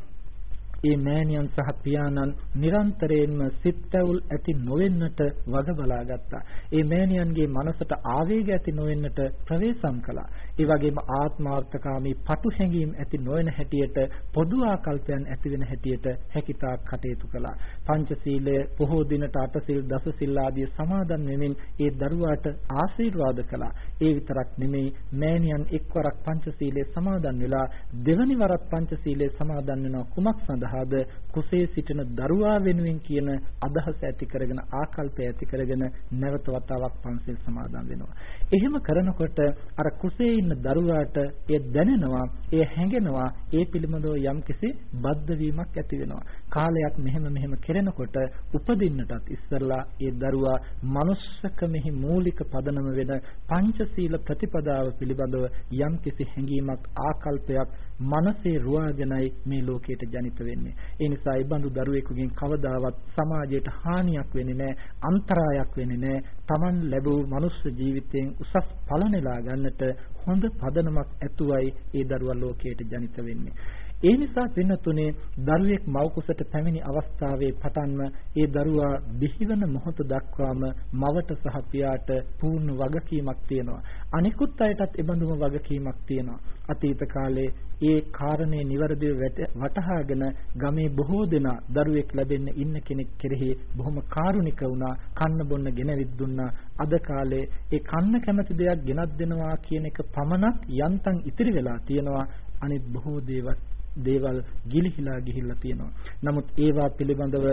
Speaker 1: ඒ මෑණියන් සහ පියාණන් නිරන්තරයෙන්ම සිත්ඇවුල් ඇති නොවෙන්නට වග බලා ගත්තා. ඒ මෑණියන්ගේ මනසට ආවේග ඇති නොවෙන්නට ප්‍රවේශම් කළා. ඒ වගේම ආත්මාර්ථකාමී පටු හැඟීම් ඇති නොවන හැටියට පොදු ආකල්පයන් ඇති වෙන හැටියට හැකිතාක් කටයුතු කළා. පංචශීලය පොහෝ දිනට අටසිල් දසසිල් ආදී සමාදන් වෙමින් ඒ දරුවාට ආශිර්වාද කළා. ඒ විතරක් නෙමෙයි මෑණියන් එක්වරක් පංචශීලයේ සමාදන් වෙලා දෙවනි වරක් පංචශීලයේ සමාදන් වෙනවා කුමක් සඳහා සඳහාද කුසේ සිටින දරුවා වෙනුවෙන් කියන අදහස ඇති කරගෙන ආකල්පය ඇති කරගෙන නැවත වතාවක් පන්සල් සමාදන් වෙනවා. එහෙම කරනකොට අර කුසේ ඉන්න දරුවාට ඒ දැනෙනවා, ඒ හැඟෙනවා, ඒ පිළිබඳව යම්කිසි බද්ධ වීමක් ඇති වෙනවා. කාලයක් මෙහෙම මෙහෙම කෙරෙනකොට උපදින්නටත් ඉස්සරලා ඒ දරුවා manussකමෙහි මූලික පදනම වෙන පංචශීල ප්‍රතිපදාව පිළිබඳව යම්කිසි හැඟීමක් ආකල්පයක් මනසේ රුවාගෙනයි මේ ලෝකයට ජනිත වෙන්නේ. ඒ නිසා ඒ බඳු දරුවෙකුගෙන් කවදාවත් සමාජයට හානියක් වෙන්නේ නැහැ, අන්තරායක් වෙන්නේ නැහැ. Taman ලැබූ මනුස්ස ජීවිතයෙන් උසස් ඵල නෙලා ගන්නට හොඳ පදනමක් ඇතුවයි ඒ දරුවා ලෝකයට ජනිත වෙන්නේ. ඒ නිසා පින්නතුනේ දරුවෙක් මව් කුසට පැමිණි අවස්ථාවේ පටන්ම ඒ දරුවා බිහිවන මොහොත දක්වාම මවට සහ පියාට පූර්ණ වගකීමක් තියෙනවා. අනිකුත් අයටත් එබඳුම වගකීමක් තියෙනවා. අතීත කාලේ ඒ කාරණේ નિවරදිව වටහාගෙන ගමේ බොහෝ දෙනා දරුවෙක් ලැබෙන්න ඉන්න කෙනෙක් කෙරෙහි බොහොම කාරුණික වුණා කන්න බොන්න ගෙනවිත් දුන්නා අද කාලේ ඒ කන්න කැමති දෙයක් ගෙනත් දෙනවා කියන එක පමණක් යන්තම් ඉතිරි වෙලා තියෙනවා අනිත් බොහෝ දේවල් දේවල් ගිලිහිලා ගිහිල්ලා තියෙනවා. නමුත් ඒවා පිළිබඳව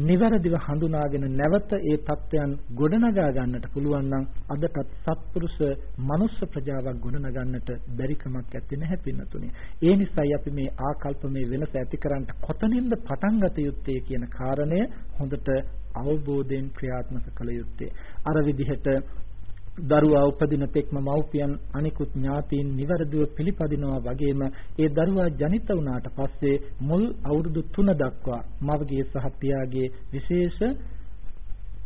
Speaker 1: නිවැරදිව හඳුනාගෙන නැවත ඒ தත්වයන් ගොඩනගා ගන්නට පුළුවන් නම් අදටත් සත්පුරුෂ මනුස්ස ප්‍රජාවක් ගොඩනගන්නට බැරි කමක් ඇත්තේ නැහැ පින්නතුනේ. ඒ නිසායි අපි මේ ආකල්ප මේ වෙනස ඇති කරන්න කොතනින්ද පටන් ගත යුත්තේ කියන කාරණය හොඳට අවබෝධයෙන් ක්‍රියාත්මක කළ යුත්තේ. අර විදිහට දරුවා උපදින තෙක්ම මව්පියන් අනිකුත් ඥාතීන් નિවරදිව පිළිපදිනවා වගේම ඒ දරුවා ජනිත වුණාට පස්සේ මුල් අවුරුදු 3 දක්වා මවගේ සහ පියාගේ විශේෂ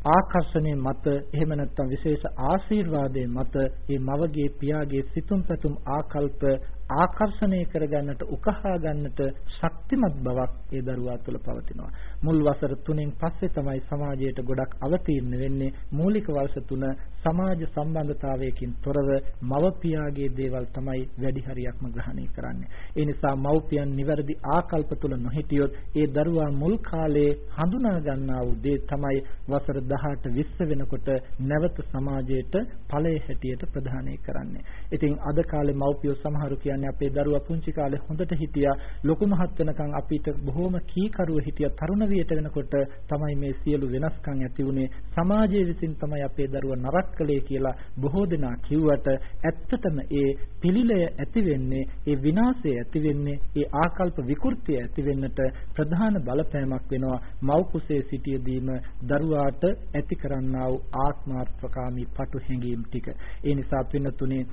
Speaker 1: ආකර්ෂණය මත එහෙම නැත්නම් විශේෂ ආශිර්වාදයේ මත මේ මවගේ පියාගේ සිතුම් පැතුම් ආකල්ප ආකර්ෂණය කරගන්නට උකහා ගන්නට ශක්තිමත් බවක් ඒ දරුවා තුළ පවතිනවා. මුල් වසර 3න් පස්සේ තමයි සමාජයට ගොඩක් අවතීර්ණ වෙන්නේ. මූලික වර්ෂ 3 සමාජ සම්බන්ධතාවයකින් තොරව මව්පියාගේ දේවල් තමයි වැඩි හරියක්ම ග්‍රහණය කරන්නේ. ඒ නිසා මව්පියන් නිවැරදි ආකල්ප තුළ නොහිටියොත් ඒ දරුවා මුල් කාලේ හඳුනා ගන්නා වූ දේ තමයි වසර 18 20 වෙනකොට නැවත සමාජයට ඵලයේ හැටියට ප්‍රදානය කරන්නේ. ඉතින් අද කාලේ මව්පියෝ සමහරු කියන්නේ අපේ දරුවා පුංචි කාලේ හොඳට හිටියා. ලොකු මහත් වෙනකන් අපිට බොහොම කීකරුව හිටියා තරුණ වියට වෙනකොට තමයි මේ සියලු වෙනස්කම් ඇති වුනේ. සමාජයේ විසින් තමයි අපේ දරුවා නරක කළේ කියලා බොහෝ දෙනා කිව්වට ඇත්තටම ඒ පිළිලය ඇති වෙන්නේ ඒ විනාශය ඇති වෙන්නේ ඒ ආකල්ප විකෘතිය ඇති වෙන්නට ප්‍රධාන බලපෑමක් වෙනවා. මව් කුසේ සිටියදීම දරුවාට ඇති කරන්නා වූ ආත්මාර්ථකාමී පටු හැඟීම් ටික. ඒ නිසා පින්නතුනේ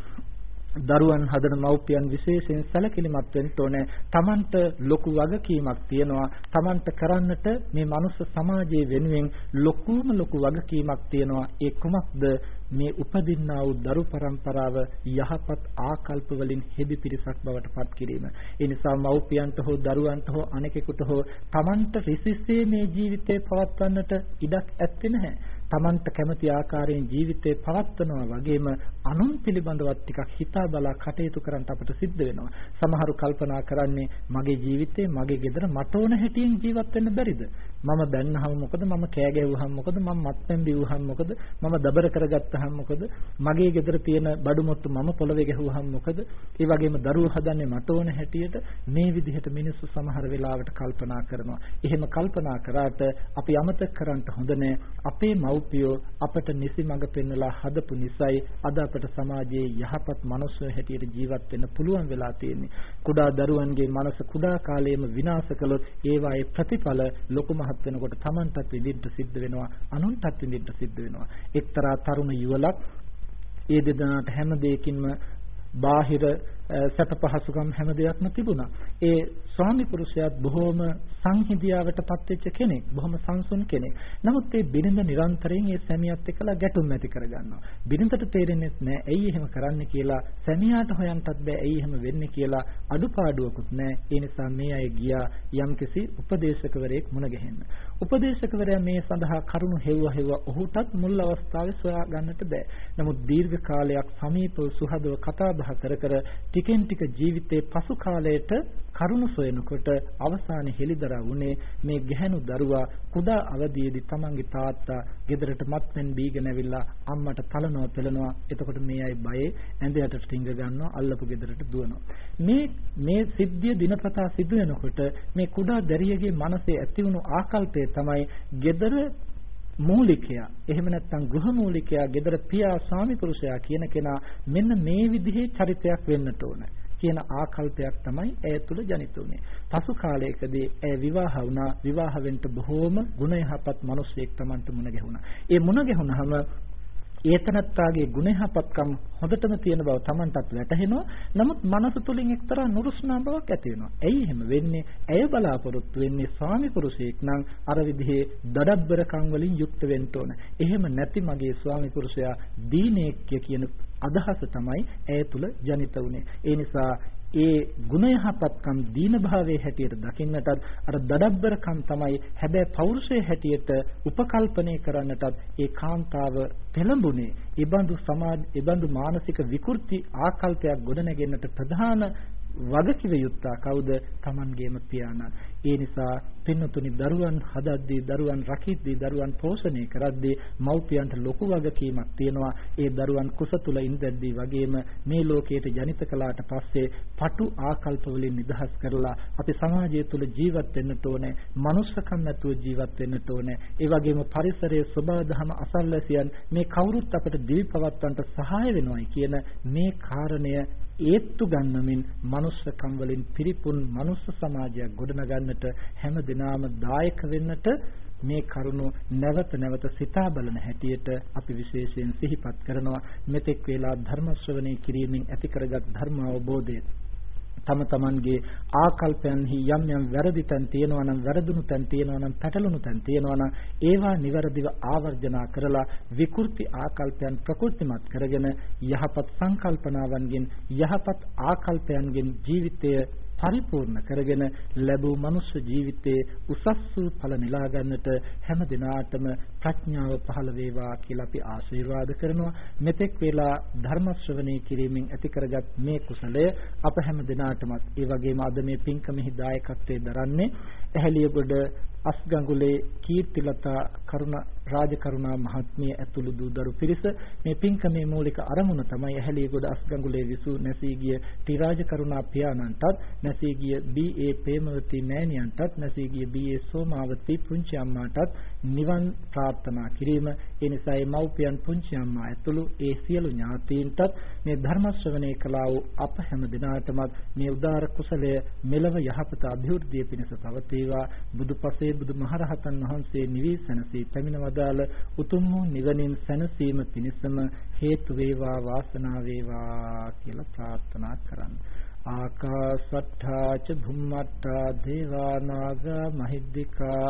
Speaker 1: දරුවන් හදන මව්පියන් විශේෂයෙන් සැලකිලිමත් වෙන්න ඕනේ. Tamanට ලොකු වගකීමක් තියෙනවා. Tamanට කරන්නට මේ මනුස්ස සමාජයේ වෙනුවෙන් ලොකුම ලොකු වගකීමක් තියෙනවා. ඒ කුමක්ද? මේ උපදින්නා වූ දරු પરම්පරාව යහපත් ආකල්ප වලින් හෙබි පිරිසක් බවට පත් කිරීම. ඒ නිසා මව්පියන්ට හෝ දරුවන්ට හෝ අනෙකෙකුට හෝ Tamanට රිසිසේ මේ ජීවිතේ පවත්වන්නට ඉඩක් ඇත්තේ නැහැ. Tamanට කැමති ආකාරයෙන් ජීවිතේ පවත්වනවා වගේම අනුන් පිළිබඳවත් ටිකක් හිතා බලා කටයුතු කරන්න අපට සිද්ධ වෙනවා. සමහරු කල්පනා කරන්නේ මගේ ජීවිතේ මගේ ගෙදර මට ඕන හැටියෙන් ජීවත් වෙන්න බැරිද? මම බැන්නහම මොකද? මම කෑ ගැහුවහම මොකද? මම මත්පැන් බිව්වහම මොකද? මම දබර කරගත්තහම මොකද? මගේ ගෙදර තියෙන බඩු මුට්ටු මම පොළවේ ගැහුවහම මොකද? ඒ වගේම දරුවෝ හදන්නේ මට ඕන හැටියට මේ විදිහට මිනිස්සු සමහර වෙලාවට කල්පනා කරනවා. එහෙම කල්පනා කරාට අපි අමතක කරන්න හොඳ නෑ. අපේ මව්පියෝ අපට නිසි මඟ පෙන්වලා හදපු නිසායි අද අපට සමාජයේ යහපත් මනුස්සය හැටියට ජීවත් වෙන්න පුළුවන් වෙලා තියෙන්නේ. කුඩා දරුවන්ගේ මනස කුඩා කාලයේම විනාශ කළොත් ඒවායේ ප්‍රතිඵල ලොකු මහත් වෙනකොට Tamanටත් විඳින්න සිද්ධ වෙනවා අනුන්ටත් විඳින්න සිද්ධ වෙනවා. එක්තරා තරුණ යුවලක් ඒ දෙදෙනාට හැම දෙයකින්ම බාහිර සැප පහසුකම් හැම දෙයක්ම තිබුණා. ඒ ස්වාමි පුරුෂයාත් බොහොම සංහිඳියාවටපත් වෙච්ච කෙනෙක්. බොහොම සංසුන් කෙනෙක්. නමුත් මේ බිරිඳ නිරන්තරයෙන් ඒ සැමියාත් එක්කලා ගැටුම් ඇති කරගන්නවා. බිරිඳට තේරෙන්නේ නැහැ ඇයි එහෙම කරන්න කියලා. සැමියාට හොයන්නත් බෑ ඇයි එහෙම වෙන්නේ කියලා අඩුපාඩුවකුත් නැහැ. ඒ නිසා මේ අය ගියා යම්කිසි උපදේශකවරයෙක් මුණ ගැහෙන්න. උපදේශකවරයා මේ සඳහා කරුණු හෙව්ව හෙව්ව ඔහුටත් මුල් අවස්ථාවේ සොයා ගන්නට බෑ. නමුත් දීර්ඝ කාලයක් සමීපව සුහදව කතා බහ කර කර ටිකෙන් ටික ජීවිතේ පසු කාලයට කරුණ සොයනකොට අවසානයේ හෙලිදරව් වුණේ මේ ගැහැණු දරුවා කුඩා අවදියේදී තමන්ගේ තාත්තා ගෙදරට මත්පැන් බීගෙන ඇවිල්ලා අම්මට තලනවා පෙලනවා එතකොට මේ අය බයේ ඇඳ යටට ටිංග ගන්නවා අල්ලපු ගෙදරට දුවනවා. මේ මේ සිද්ධිය දිනපතා සිදු වෙනකොට මේ කුඩා දැරියගේ මනසේ ඇති වුණු ආකල්පය තමයි ගෙදර මූලිකයා එහෙම නැත්නම් ගෘහ මූලිකයා gedara පියා ස්වාමි පුරුෂයා කියන කෙනා මෙන්න මේ විදිහේ චරිතයක් වෙන්නට ඕන කියන ආකල්පයක් තමයි ඇය තුල ජනිත වුනේ. පසු කාලයකදී ඇය විවාහ වුණා. විවාහ වෙන්න බොහෝම ගුණ යහපත් මිනිසෙක් Tamanට මුණ ගැහුණා. ඒ මුණ ගැහුණාම ඒතනත්තාගේ ගුණහපත්කම් හොඳටම තියෙන බව Tamanටත් වැටහෙනවා. නමුත් මනස තුලින් එක්තරා නුරුස්නා බවක් ඇති වෙනවා. ඇයි එහෙම වෙන්නේ? ඇය බලාපොරොත්තු වෙන්නේ ස්වාමි පුරුෂයෙක් නම් අර විදිහේ දඩබ්බරකම් වලින් යුක්ත වෙන්න ඕන. එහෙම නැති මගේ ස්වාමි පුරුෂයා දීනේක්ය කියන අදහස තමයි ඇය තුල ජනිත වුනේ. ඒ නිසා ඒ ගුණයහපත්කම් දීන භාවයේ හැටියට දකින්නටත් අර දඩබ්බරකම් තමයි හැබැයි පෞරුෂයේ හැටියට උපකල්පනය කරන්නටත් ඒ කාන්තාව පෙළඹුණේ. ඊබඳු සමාජ ඊබඳු මානසික විකෘති ආකල්පයක් ගොඩනගෙන්නට ප්‍රධාන වගකිව යුත්තා කවුද? Tamanගේම පියාණන්. ඒ නිසා පින්නතුනි දරුවන් හදද්දී දරුවන් රකිද්දී දරුවන් පෝෂණය කරද්දී මව්පියන්ට ලොකු වගකීමක් තියෙනවා. ඒ දරුවන් කුස තුල ඉඳද්දී වගේම මේ ලෝකයට ජනිත කළාට පස්සේ පටු ආකල්ප වලින් නිදහස් කරලා අපි සමාජය තුල ජීවත් වෙන්නට ඕනේ. මනුස්සකම් නැතුව ජීවත් වෙන්නට ඕනේ. ඒ වගේම පරිසරයේ සබඳහම අසල්වැසියන් මේ කවුරුත් අපට දිවි පවත්වන්නට සහාය වෙනවයි කියන මේ කාරණය ඒත්තු ගන්නමින් manussකම් වලින් පිරිපුන් manuss සමාජයක් ගොඩනගන්නට හැම දිනාම දායක වෙන්නට මේ කරුණ නැවත නැවත සිතා බලන හැටියට අපි විශේෂයෙන් සිහිපත් කරනවා. මෙතෙක් වේලා ධර්ම ශ්‍රවණය කිරීමෙන් ඇති කරගත් ධර්ම අවබෝධය. තම තමන්ගේ ආකල්පයන්හි යම් යම් වැරදි තැන් තියෙනවා නම් වැරදුණු තැන් තියෙනවා නම් පැටලුණු තැන් තියෙනවා නම් ඒවා નિවරදිව ආවර්ජනා කරලා විකෘති ආකල්පයන් ප්‍රකෘතිමත් කරගෙන යහපත් සංකල්පනාවන්ගෙන් යහපත් ආකල්පයන්ගෙන් ජීවිතය පරිපූර්ණ කරගෙන ලැබූ මනුෂ්‍ය ජීවිතයේ උසස් වූ ඵල නෙලා ගන්නට හැම දිනාටම ප්‍රඥාව පහළ වේවා කියලා අපි ආශිර්වාද කරනවා මෙතෙක් වේලා ධර්ම ශ්‍රවණය කිරීමෙන් ඇති කරගත් මේ කුසලය අප හැම දිනාටමත් ඒ වගේම අද මේ පින්කමෙහි දායකත්වයේ දරන්නේ ඇහැලියගොඩ අස්ගඟුලේ කීර්තිලතා කරුණ රාජකරුණා මහත්මිය ඇතුළු දූදරු පිරිස මේ පින්කමේ මූලික අරමුණ තමයි ඇහැලියගොඩ අස්ගඟුලේ විසූ නැසී ගිය ටි රාජකරුණා පියාණන්ටත් නැසී ගිය බී.ඒ. ප්‍රේමවති මෑණියන්ටත් නැසී ගිය බී.ඒ. සෝමාවති පුංචි අම්මාටත් නිවන් ප්‍රා ප්‍රාර්ථනා කිරීම ඒ නිසා මේ මව්පියන් පුංචි අම්මා ඇතුළු ඒ සියලු ඥාතීන්ටත් මේ ධර්ම ශ්‍රවණය කළා වූ අප හැම දිනාටමත් මේ උදාර කුසලය මෙලව යහපත અભිවෘද්ධිය පිණිස පවතිවා බුදුපසේ බුදුමහරහතන් වහන්සේ නිවී සැනසී පැමිණවදාළ උතුම් වූ නිවනින් සැනසීම පිණිසම හේතු වේවා වාසනාව වේවා කියලා ප්‍රාර්ථනා කරන්න. ආකාසට්ඨා ච භුම්මට්ඨා දේවා නාග මහිද්దికා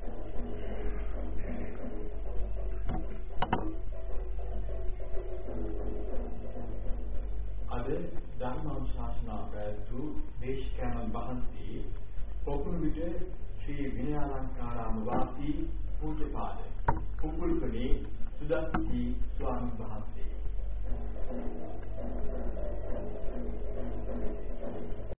Speaker 2: අද ධර්මානුශාසනා ප්‍රයතු දේශකයන් වහන්සේ පොකුරුවිට ශ්‍රී විනයාලංකාරාම වාසී පූජ්‍යපාද කුඹුල්පනේ සුදස්සී ස්වාමීන් වහන්සේ Thank you.